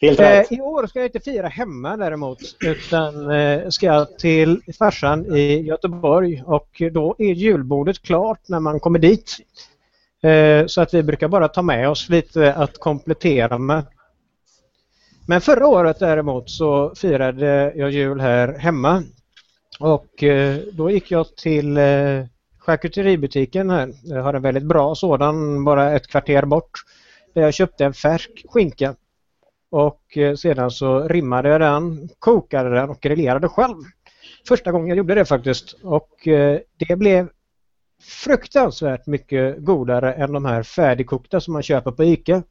[SPEAKER 1] Helt
[SPEAKER 2] Eh,
[SPEAKER 1] rätt.
[SPEAKER 2] I år ska jag inte fira hemma däremot utan eh, ska jag till farsan i Göteborg och då är julbordet klart när man kommer dit. Eh, så att vi brukar bara ta med oss lite att komplettera med. Men förra året däremot så firade jag jul här hemma och då gick jag till charkuteributiken här. Jag har en väldigt bra sådan bara ett kvarter bort. Där jag köpte en färsk skinka och eh, sedan så rimmade jag den, kokade den och grillerade själv. Första gången jag gjorde det faktiskt och eh, det blev fruktansvärt mycket godare än de här färdigkokta som man köper på ICA.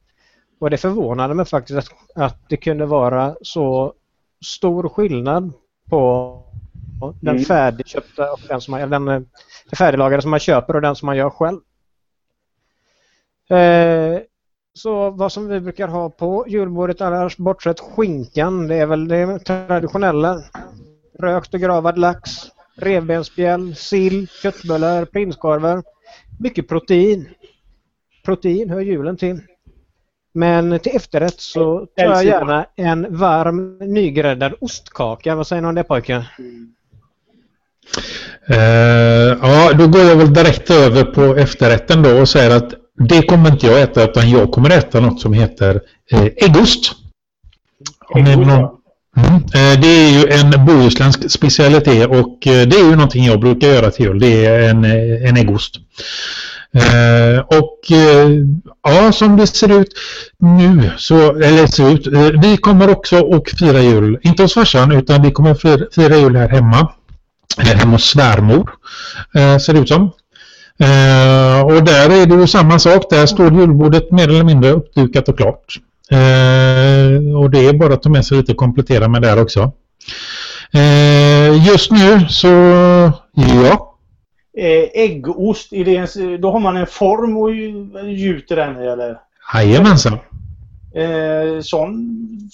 [SPEAKER 2] Och det förvånade mig faktiskt att, att det kunde vara så stor skillnad på den
[SPEAKER 1] Mm.
[SPEAKER 2] färdigköpta och den, som man, den, eh, den färdiglagade som man köper och den som man gör själv. Eh, så vad som vi brukar ha på julbordet annars bortsett skinkan, det är väl det traditionella. Rökt och gravad lax, revbensspjäll, sill, köttbullar, prinskorvar. Mycket protein. Protein hör julen till. Men till efterrätt så tar jag gärna en varm nygräddad ostkaka. Vad säger ni om det pojkar?
[SPEAKER 3] Eh, ja, då går jag väl direkt över på efterrätten då och säger att det kommer inte jag äta utan jag kommer äta något som heter eh, äggost.
[SPEAKER 1] Äggost.
[SPEAKER 3] Mm. Eh, Det är ju en bohuslänsk specialitet och eh, det är ju någonting jag brukar göra till jul. Det är en, en äggost. Eh, och ja, som det ser ut nu så, eller ser ut, vi kommer också att fira jul, inte hos farsan utan vi kommer fira, fira jul här hemma. Hemma hos svärmor, eh, ser det ut som. Eh, och där är det ju samma sak, där står julbordet mer eller mindre uppdukat och klart. Eh, och det är bara att ta med sig lite och komplettera med där också. Eh, just nu så, ja.
[SPEAKER 1] Eh, äggost, är det en, då har man en form och ju- gjuter den i eller?
[SPEAKER 3] Jajamensan.
[SPEAKER 1] Eh, sån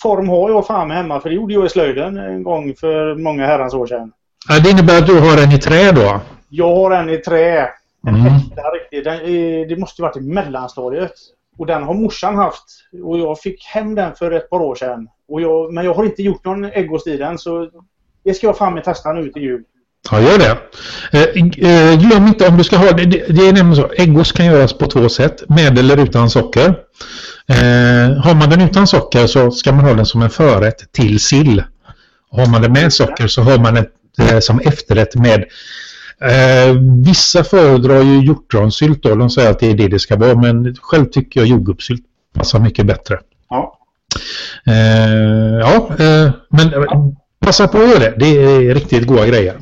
[SPEAKER 1] form har jag fan hemma för det gjorde jag i slöjden en gång för många herrans år sedan.
[SPEAKER 3] Ja, det innebär att du har en i trä då?
[SPEAKER 1] Jag har en i trä. En
[SPEAKER 3] Mm.
[SPEAKER 1] äkta riktig. Den, det måste varit i mellanstadiet. Och den har morsan haft. Och jag fick hem den för ett par år sedan. Och jag, men jag har inte gjort någon äggost i den så det ska jag fan med testa nu till jul.
[SPEAKER 3] Ja, gör det. Eh, eh, glöm inte om du ska ha det. Det, det är nämligen så. Äggost kan göras på två sätt. Med eller utan socker. Eh, har man den utan socker så ska man ha den som en förrätt till sill. Har man den med socker så har man den eh, som efterrätt med eh, Vissa föredrar ju hjortronsylt då. De säger att det är det det ska vara. Men själv tycker jag jordgubbssylt passar mycket bättre.
[SPEAKER 1] Ja.
[SPEAKER 3] Eh, ja, eh, men eh, passa på att göra det. Det är riktigt goda grejer.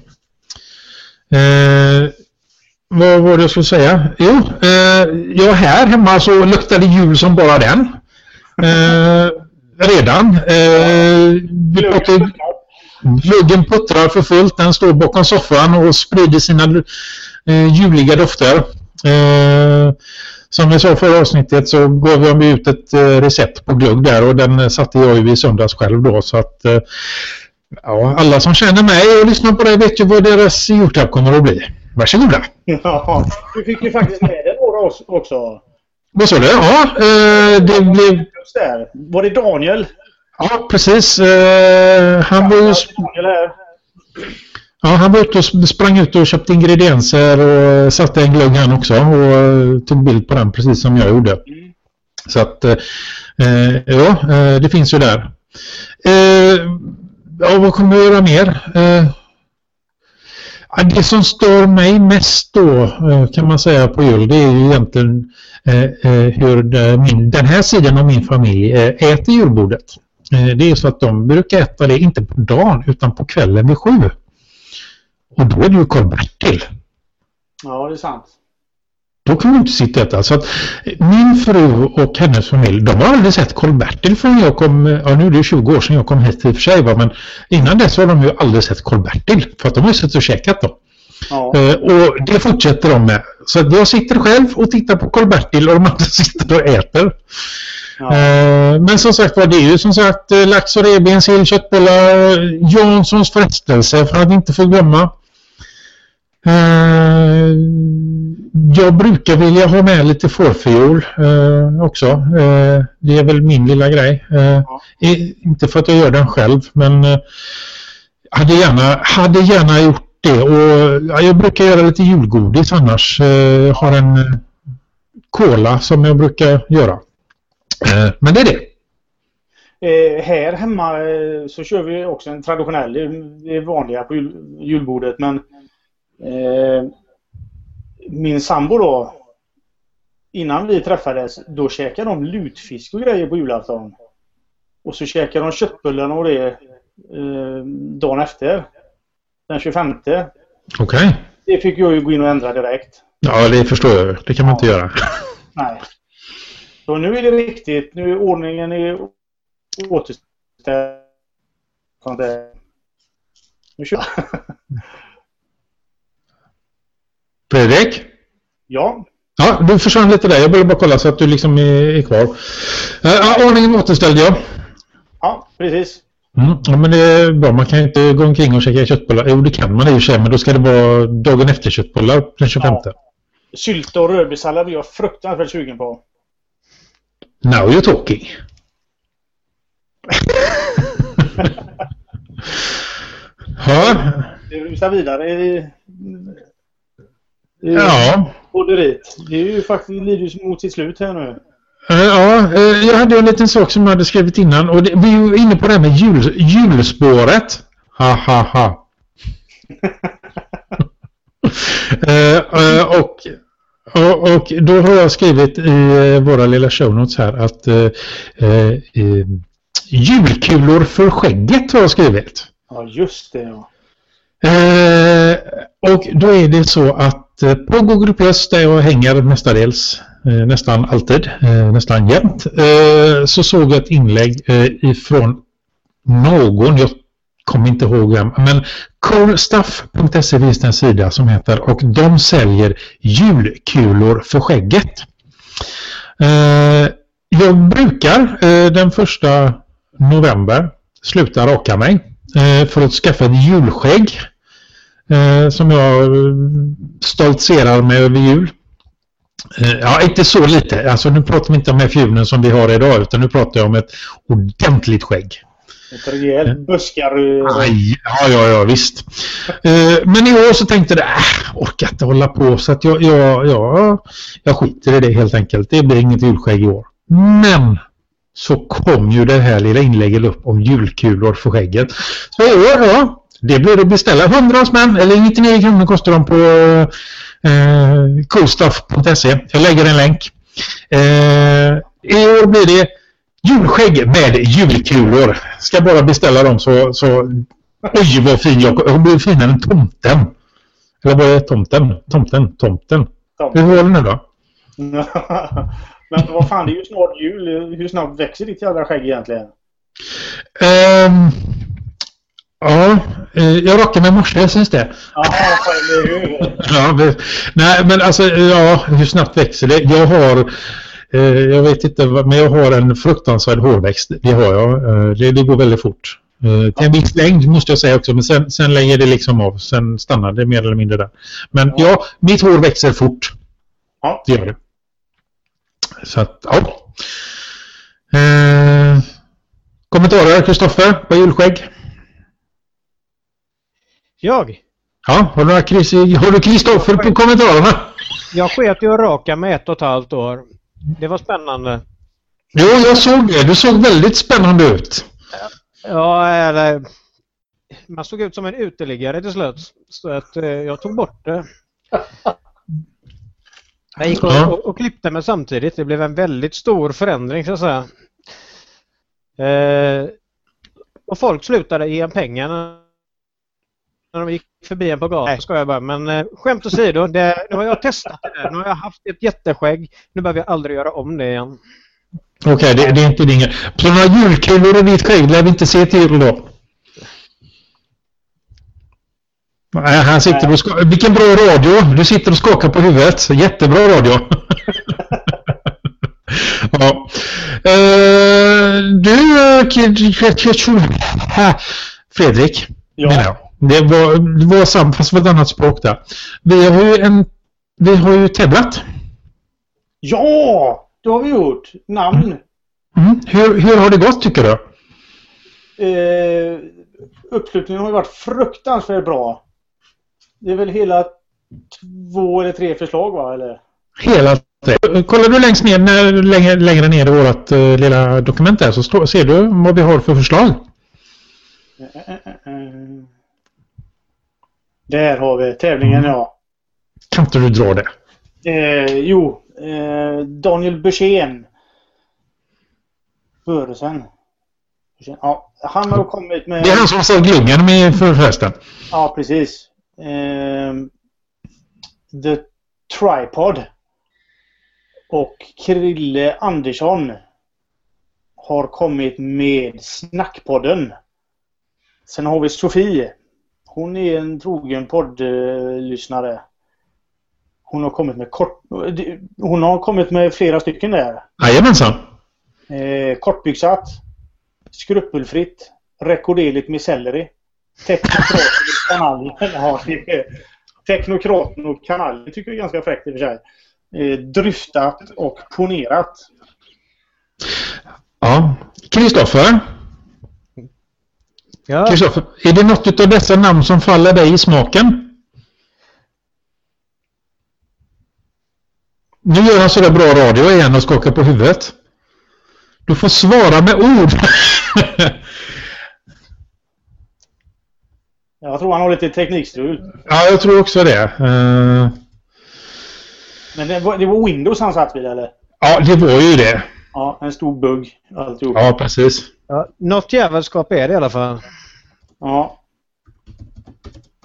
[SPEAKER 3] Eh, vad var det jag skulle säga? Jo, eh, ja, här hemma så luktar det jul som bara den. Redan. Vi pratar, gluggen puttrar för fullt. Den står bakom soffan och sprider sina eh, juliga dofter. Eh, som vi sa förra avsnittet så gav jag mig ut ett eh, recept på glugg där och den eh, satte jag ju i söndags själv då så att eh, ja, alla som känner mig och lyssnar på det vet ju vad deras julklapp kommer att bli. Varsågoda!
[SPEAKER 1] Ja, du fick ju faktiskt med dig några också.
[SPEAKER 3] Vad sa du? Ja, eh, det blev...
[SPEAKER 1] Var det Daniel?
[SPEAKER 3] Ja, precis. Eh, han var ju... Ja, han var ute och sprang ut och köpte ingredienser och eh, satte en glögg han också och eh, tog bild på den precis som jag gjorde.
[SPEAKER 1] Mm.
[SPEAKER 3] Så att, eh, eh ja, det finns ju där. Eh, ja, vad kommer jag göra mer? Eh, det som stör mig mest då kan man säga på jul det är ju egentligen eh, hur det, min, den här sidan av min familj eh, äter julbordet. Eh, det är så att de brukar äta det inte på dagen utan på kvällen vid sju. Och då är det ju Karl-Bertil.
[SPEAKER 1] Ja, det är sant.
[SPEAKER 3] Då kan man inte sitta och äta. Så att min fru och hennes familj, de har aldrig sett Karl-Bertil förrän jag kom, ja nu är det 20 år sedan jag kom hit i och för sig, va? men innan dess har de ju aldrig sett Karl-Bertil. För att de har ju suttit och käkat då.
[SPEAKER 1] Ja.
[SPEAKER 3] Eh, och det fortsätter de med. Så jag sitter själv och tittar på Karl-Bertil och de andra sitter och äter.
[SPEAKER 1] Ja.
[SPEAKER 3] Eh, Men som sagt var, det är ju som sagt eh, lax och revben, sill, köttbullar, Janssons frestelse för att inte få glömma. Eh, Jag brukar vilja ha med lite fårfiol också. Det är väl min lilla grej. I- Inte för att jag gör den själv, men hade gärna, hade gärna gjort det. Och, ja, jag brukar göra lite julgodis annars. Jag har en cola som jag brukar göra. Eh, Men det är det.
[SPEAKER 1] Eh, här hemma eh, så kör vi också en traditionell, det är- vanliga på jul, julbordet men eh, min sambo då innan vi träffades då käkade de lutfisk och grejer på julafton. Och så käkade de köttbullarna och det eh, dagen efter. Den 25.
[SPEAKER 3] Okej.
[SPEAKER 1] Det fick jag ju gå in och ändra direkt.
[SPEAKER 3] Ja, det förstår jag. Det kan man inte göra.
[SPEAKER 1] Nej. Så nu är det riktigt. Nu är ordningen är återställd. Nu kör
[SPEAKER 3] Fredrik?
[SPEAKER 1] Ja.
[SPEAKER 3] Ja, du försvann lite där. Jag ville bara kolla så att du liksom är, är kvar. Eh, Ja, ordningen återställd ja.
[SPEAKER 1] Ja, precis.
[SPEAKER 3] Mm, ja, men det är bra. Man kan inte gå omkring och käka köttbullar. Jo, det kan man i och för sig, men då ska det vara dagen efter köttbullar den 25.
[SPEAKER 1] Ja. Sylt och rödbetssallad blir jag fruktansvärt sugen på.
[SPEAKER 3] Now you're talking. ja,
[SPEAKER 1] Det rusar vidare i... i
[SPEAKER 3] ja.
[SPEAKER 1] Broderiet. Det är ju faktiskt lider mot sitt slut här nu.
[SPEAKER 3] Eh, Ja, eh, jag hade en liten sak som jag hade skrivit innan och det, vi är ju inne på det här med jul, julspåret. Ha, ha, ha. Eh, och, och, och då har jag skrivit i eh, våra lilla show notes här att eh, eh, julkulor för skägget har jag skrivit.
[SPEAKER 1] Ja, just det ja.
[SPEAKER 3] Eh, och då är det så att eh, på Google Plus där jag hänger mestadels, eh, nästan alltid, eh, nästan jämt, eh, så såg jag ett inlägg ifrån någon, jag kommer inte ihåg vem, men coolstuff.se finns det en sida som heter och de säljer julkulor för skägget. Eh, jag brukar eh, den första november sluta raka mig eh, för att skaffa ett julskägg eh, som jag stoltserar med över jul. Eh, Ja, inte så lite. Alltså nu pratar vi inte om de här fjulen som vi har idag utan nu pratar jag om ett ordentligt skägg.
[SPEAKER 1] Ett rejält buskar... eh,
[SPEAKER 3] Aj, ja, ja, ja, visst. Eh, Men i år så tänkte jag, äh, orkar inte hålla på så att jag, jag, jag, jag skiter i det helt enkelt. Det blir inget julskägg i år. Men så kom ju det här lilla inlägget upp om julkulor för skägget. Så i år, ja, det blir att beställa 100 spänn eller 99 kronor kostar de på eh, coolstuff.se. Jag lägger en länk. Eh, I år blir det julskägg med julkulor. Ska bara beställa dem så, så oj vad fin jag jag blir finare än tomten. Eller vad är tomten? Tomten? Tomten? Hur var det nu då?
[SPEAKER 1] Men vad fan, det är ju snart jul. Hur snabbt växer ditt jävla skägg egentligen?
[SPEAKER 3] Ehm, ja, eh, jag rakade mig i morse, syns det.
[SPEAKER 1] Ja, eller hur?
[SPEAKER 3] Ja, nej, men alltså, ja, hur snabbt växer det? Jag har, jag vet inte, vad- men jag har en fruktansvärd hårväxt. Det har jag. Eh, det, det går väldigt fort. Eh, till en viss längd måste jag säga också, men sen, sen lägger det liksom av. Sen stannar det mer eller mindre där. Men ja,
[SPEAKER 1] Ja.
[SPEAKER 3] mitt hår växer fort.
[SPEAKER 1] Ja.
[SPEAKER 3] Det gör det. Så att, ja. Eh, kommentarer, Kristoffer, på julskägg?
[SPEAKER 2] Jag?
[SPEAKER 3] Ja, har du, Chris- har du Kristoffer på kommentarerna?
[SPEAKER 2] Jag sket ju att raka med ett och ett halvt år. Det var spännande.
[SPEAKER 3] Jo, jag såg det. Du såg väldigt spännande ut.
[SPEAKER 2] Ja, eller... Man såg ut som en uteliggare till slut. Så att eh, jag tog bort det. Jag gick och, och, och klippte mig samtidigt. Det blev en väldigt stor förändring så att säga. Eh, och folk slutade ge en pengar när de gick förbi en på gatan. Ska jag bara. Men eh, skämt åsido, det, nu har jag testat det där. Nu har jag haft ett jätteskägg. Nu behöver jag aldrig göra om det igen.
[SPEAKER 3] Okej, det, det är inte dinge. Så några julkulor och ditt skägg lär vi inte se till då. Nej, han sitter och ska... Vilken bra radio! Du sitter och skakar på huvudet. Jättebra radio. ja. Eh, du, eh, Fredrik. menar jag. Det var, det var samma fast var ett annat språk där. Vi har ju en... Vi har ju tävlat.
[SPEAKER 1] ja, det har vi gjort. Namn.
[SPEAKER 3] Mm. Hur, hur har det gått tycker du?
[SPEAKER 1] Eh, uppslutningen har ju varit fruktansvärt bra. Det är väl hela två eller tre förslag va? Eller?
[SPEAKER 3] Hela tre. Kollar du längst ner, när, längre, längre ner i vårt uh, lilla dokument där så står, ser du vad vi har för förslag.
[SPEAKER 1] Eh, eh, eh, eh. Där har vi tävlingen ja.
[SPEAKER 3] Kan inte du dra det?
[SPEAKER 1] Eh, jo, eh, Daniel Bursén. Börsen. Ja, han har kommit med...
[SPEAKER 3] Det är han som sa gluggen med för förresten.
[SPEAKER 1] Ja, precis. Eh, The Tripod. Och Krille Andersson har kommit med Snackpodden. Sen har vi Sofie. Hon är en trogen poddlyssnare. Hon har kommit med kort... Hon har kommit med flera stycken där.
[SPEAKER 3] Jajamensan.
[SPEAKER 1] Eh, kortbyxat. Skrupelfritt. Rekorderligt med selleri. Teknokraten och kanaljen. Ja, det är- Teknokraten och tycker jag är ganska fräckt i och för sig. Eh, dryftat och ponerat.
[SPEAKER 3] Ja. Kristoffer.
[SPEAKER 2] Ja,
[SPEAKER 3] Kristoffer, är det något av dessa namn som faller dig i smaken? Nu gör han sådär bra radio igen och skakar på huvudet. Du får svara med ord.
[SPEAKER 1] Jag tror han har lite teknikstrul.
[SPEAKER 3] ja, jag tror också det. Eh,
[SPEAKER 1] Men det var, det var Windows han satt vid eller?
[SPEAKER 3] ja, det var ju det.
[SPEAKER 1] Ja, en stor bugg. Alltihop.
[SPEAKER 3] Ja, precis.
[SPEAKER 2] ja, något jävelskap är det i alla fall.
[SPEAKER 1] Ja.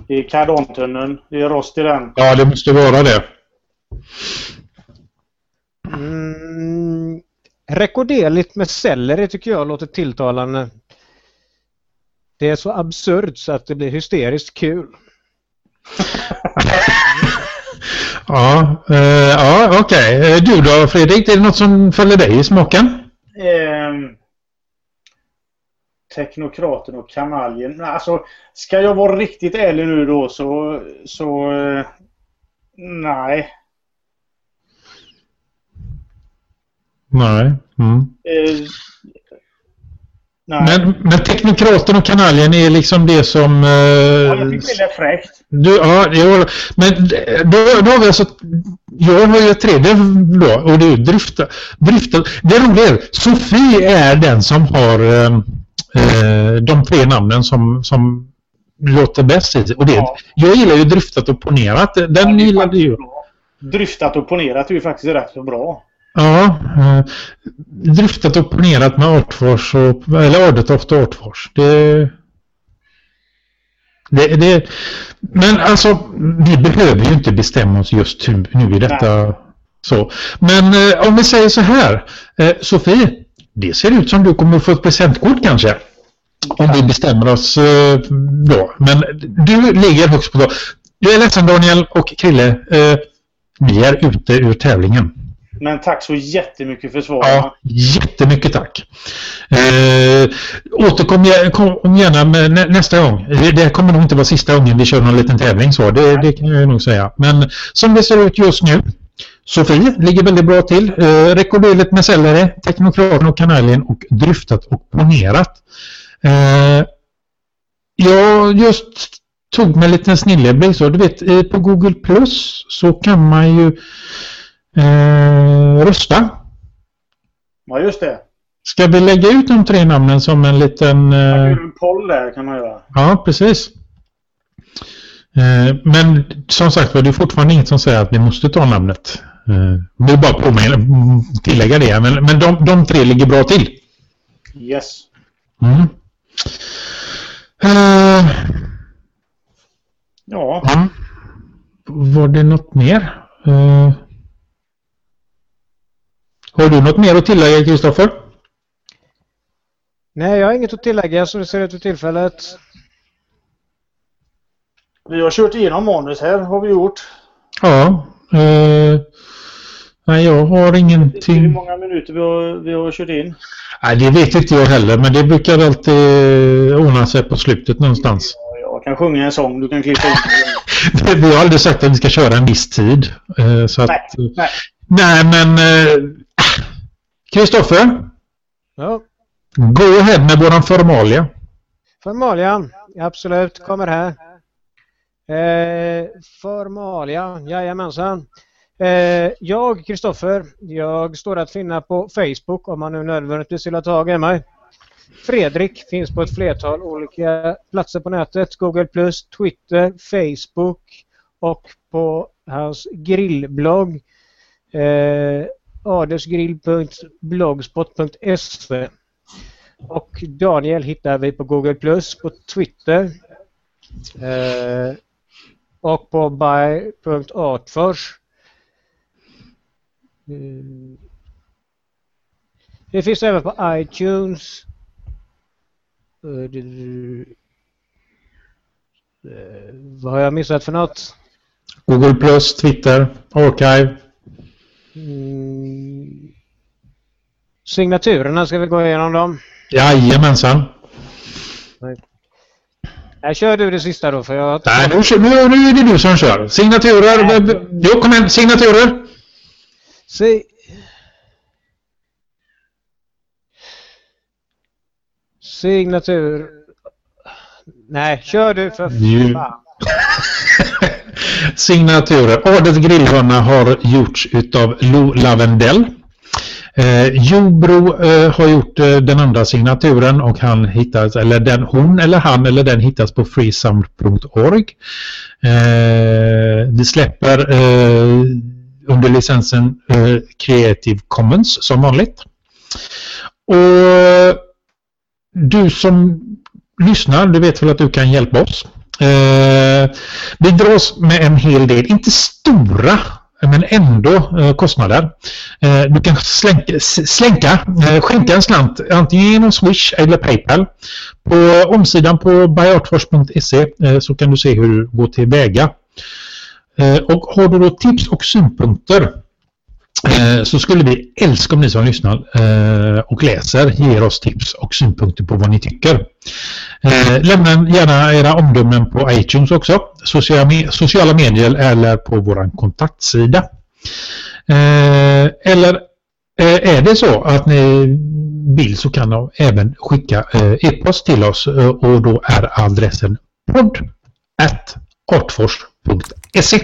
[SPEAKER 1] Det är kardantunneln. Det är rost i den.
[SPEAKER 3] Ja, det måste vara det.
[SPEAKER 2] Mm, rekorderligt med selleri tycker jag låter tilltalande. Det är så absurt så att det blir hysteriskt kul.
[SPEAKER 3] Ja, eh, ja okej. Eh, Du då Fredrik, är det något som faller dig i smaken?
[SPEAKER 1] Ehm, teknokraten och kanaljen. Nej, Alltså, ska jag vara riktigt ärlig nu då så... så eh, nej.
[SPEAKER 3] Nej. Mm.
[SPEAKER 1] Eh, nej.
[SPEAKER 3] Men, men teknokraten och kanaljen är liksom det som... eh,
[SPEAKER 1] ja, jag tycker det är fräckt.
[SPEAKER 3] du, ja, men då, då har vi alltså... Jag har ju ett tredje då och det är drifta, drifta. Det roliga är Sofie är den som har eh, eh, de tre namnen som, som låter bäst i. Och det,
[SPEAKER 1] Ja.
[SPEAKER 3] Jag gillar ju driftat och ponerat. Den
[SPEAKER 1] Ja,
[SPEAKER 3] gillade ju.
[SPEAKER 1] bra. Dryftat och ponerat är ju faktiskt rätt så bra.
[SPEAKER 3] Ja, eh, driftat och ponerat med Artfors och, eller Ardetoft och Artfors. Det, det, det, men alltså, vi behöver ju inte bestämma oss just nu, nu i detta. Så. Men eh, om vi säger så här, eh, Sofie, det ser ut som du kommer få ett presentkort kanske. Om vi bestämmer oss eh, då. Men du ligger högst på då. Jag är ledsen Daniel och Krille, eh, vi är ute ur tävlingen.
[SPEAKER 1] Men tack så jättemycket för svaret.
[SPEAKER 3] Ja, jättemycket tack. Eh, återkom kom gärna med nä, nästa gång. Det, här kommer nog inte vara sista gången vi kör någon liten tävling så. Det, det kan jag nog säga. Men som det ser ut just nu. Sofie ligger väldigt bra till. Eh, rekorderligt med selleri, teknokraten och kanalien och dryftat och ponerat. Eh, jag just tog mig en liten snilleblick så. Du vet, eh, på Google Plus så kan man ju eh, rösta.
[SPEAKER 1] Ja, just det.
[SPEAKER 3] Ska vi lägga ut de tre namnen som en liten... Eh,
[SPEAKER 1] en poll där kan man göra.
[SPEAKER 3] ja, precis. Eh, men som sagt var, det är fortfarande inget som säger att vi måste ta namnet. Eh, vill bara påminna, tillägga det. Men, men de, de tre ligger bra till.
[SPEAKER 1] Yes.
[SPEAKER 3] Mm. Eh,
[SPEAKER 1] Ja.
[SPEAKER 3] ja. Var det något mer? Eh, har du något mer att tillägga, Kristoffer?
[SPEAKER 2] Nej, jag har inget att tillägga som det ser ut för tillfället.
[SPEAKER 1] Vi har kört igenom manus här har vi gjort.
[SPEAKER 3] Ja. Eh, nej, jag har
[SPEAKER 1] Hur
[SPEAKER 3] ingenting.
[SPEAKER 1] många minuter vi har, vi har kört in?
[SPEAKER 3] Nej, det vet inte jag heller, men det brukar alltid ordna sig på slutet någonstans.
[SPEAKER 1] Jag kan sjunga en sång, du kan klippa in.
[SPEAKER 3] Vi har aldrig sagt att vi ska köra en viss tid. eh, Så att,
[SPEAKER 1] Nej, nej.
[SPEAKER 3] nej men... eh, Kristoffer,
[SPEAKER 2] Ja,
[SPEAKER 3] gå ahead med våran formalia.
[SPEAKER 2] formalia. Absolut, kommer här. Eh, formalia, jajamensan. Eh, jag, Kristoffer, jag står att finna på Facebook om man nu nödvändigtvis vill ha tag i mig. Fredrik finns på ett flertal olika platser på nätet. Google+, Twitter, Facebook och på hans grillblogg eh, adelsgrill.blogspot.se och Daniel hittar vi på Google+, Plus på Twitter eh, och på by.artfors. Mm. Eh, det finns även på iTunes. Eh, eh, Vad har jag missat för något?
[SPEAKER 3] Google+, Plus, Twitter, Archive.
[SPEAKER 2] Mm. Signaturerna, ska vi gå igenom dem?
[SPEAKER 3] Jajamensan.
[SPEAKER 2] Jag kör du det sista då för jag...
[SPEAKER 3] Nej, nu, kör- nu, nu är det du som kör. Signaturer. Jo, kom igen. Signaturer.
[SPEAKER 2] Si... Signatur... Nej, kör du för fan.
[SPEAKER 3] Signaturer. Adels grillhörna har gjorts utav Lo Lavendell. Eh, Jobro eh, har gjort eh, den andra signaturen och han hittas, eller den, hon eller han eller den hittas på freesound.org. Eh, vi släpper eh, under licensen eh, Creative Commons som vanligt. Och du som lyssnar, du vet väl att du kan hjälpa oss. Eh, vi dras med en hel del, inte stora, men ändå eh, kostnader. Eh, du kan slänka, slänka eh, skänka en slant antingen genom Swish eller Paypal. På omsidan på byartfors.se eh, så kan du se hur du går tillväga. Eh, och har du då tips och synpunkter Eh, så skulle vi älska om ni som lyssnar eh, och läser ger oss tips och synpunkter på vad ni tycker. Eh, lämna gärna era omdömen på iTunes också, sociala, medier eller på vår kontaktsida. Eller är det så att ni vill så kan ni även skicka e-post till oss och då är adressen podd artfors.se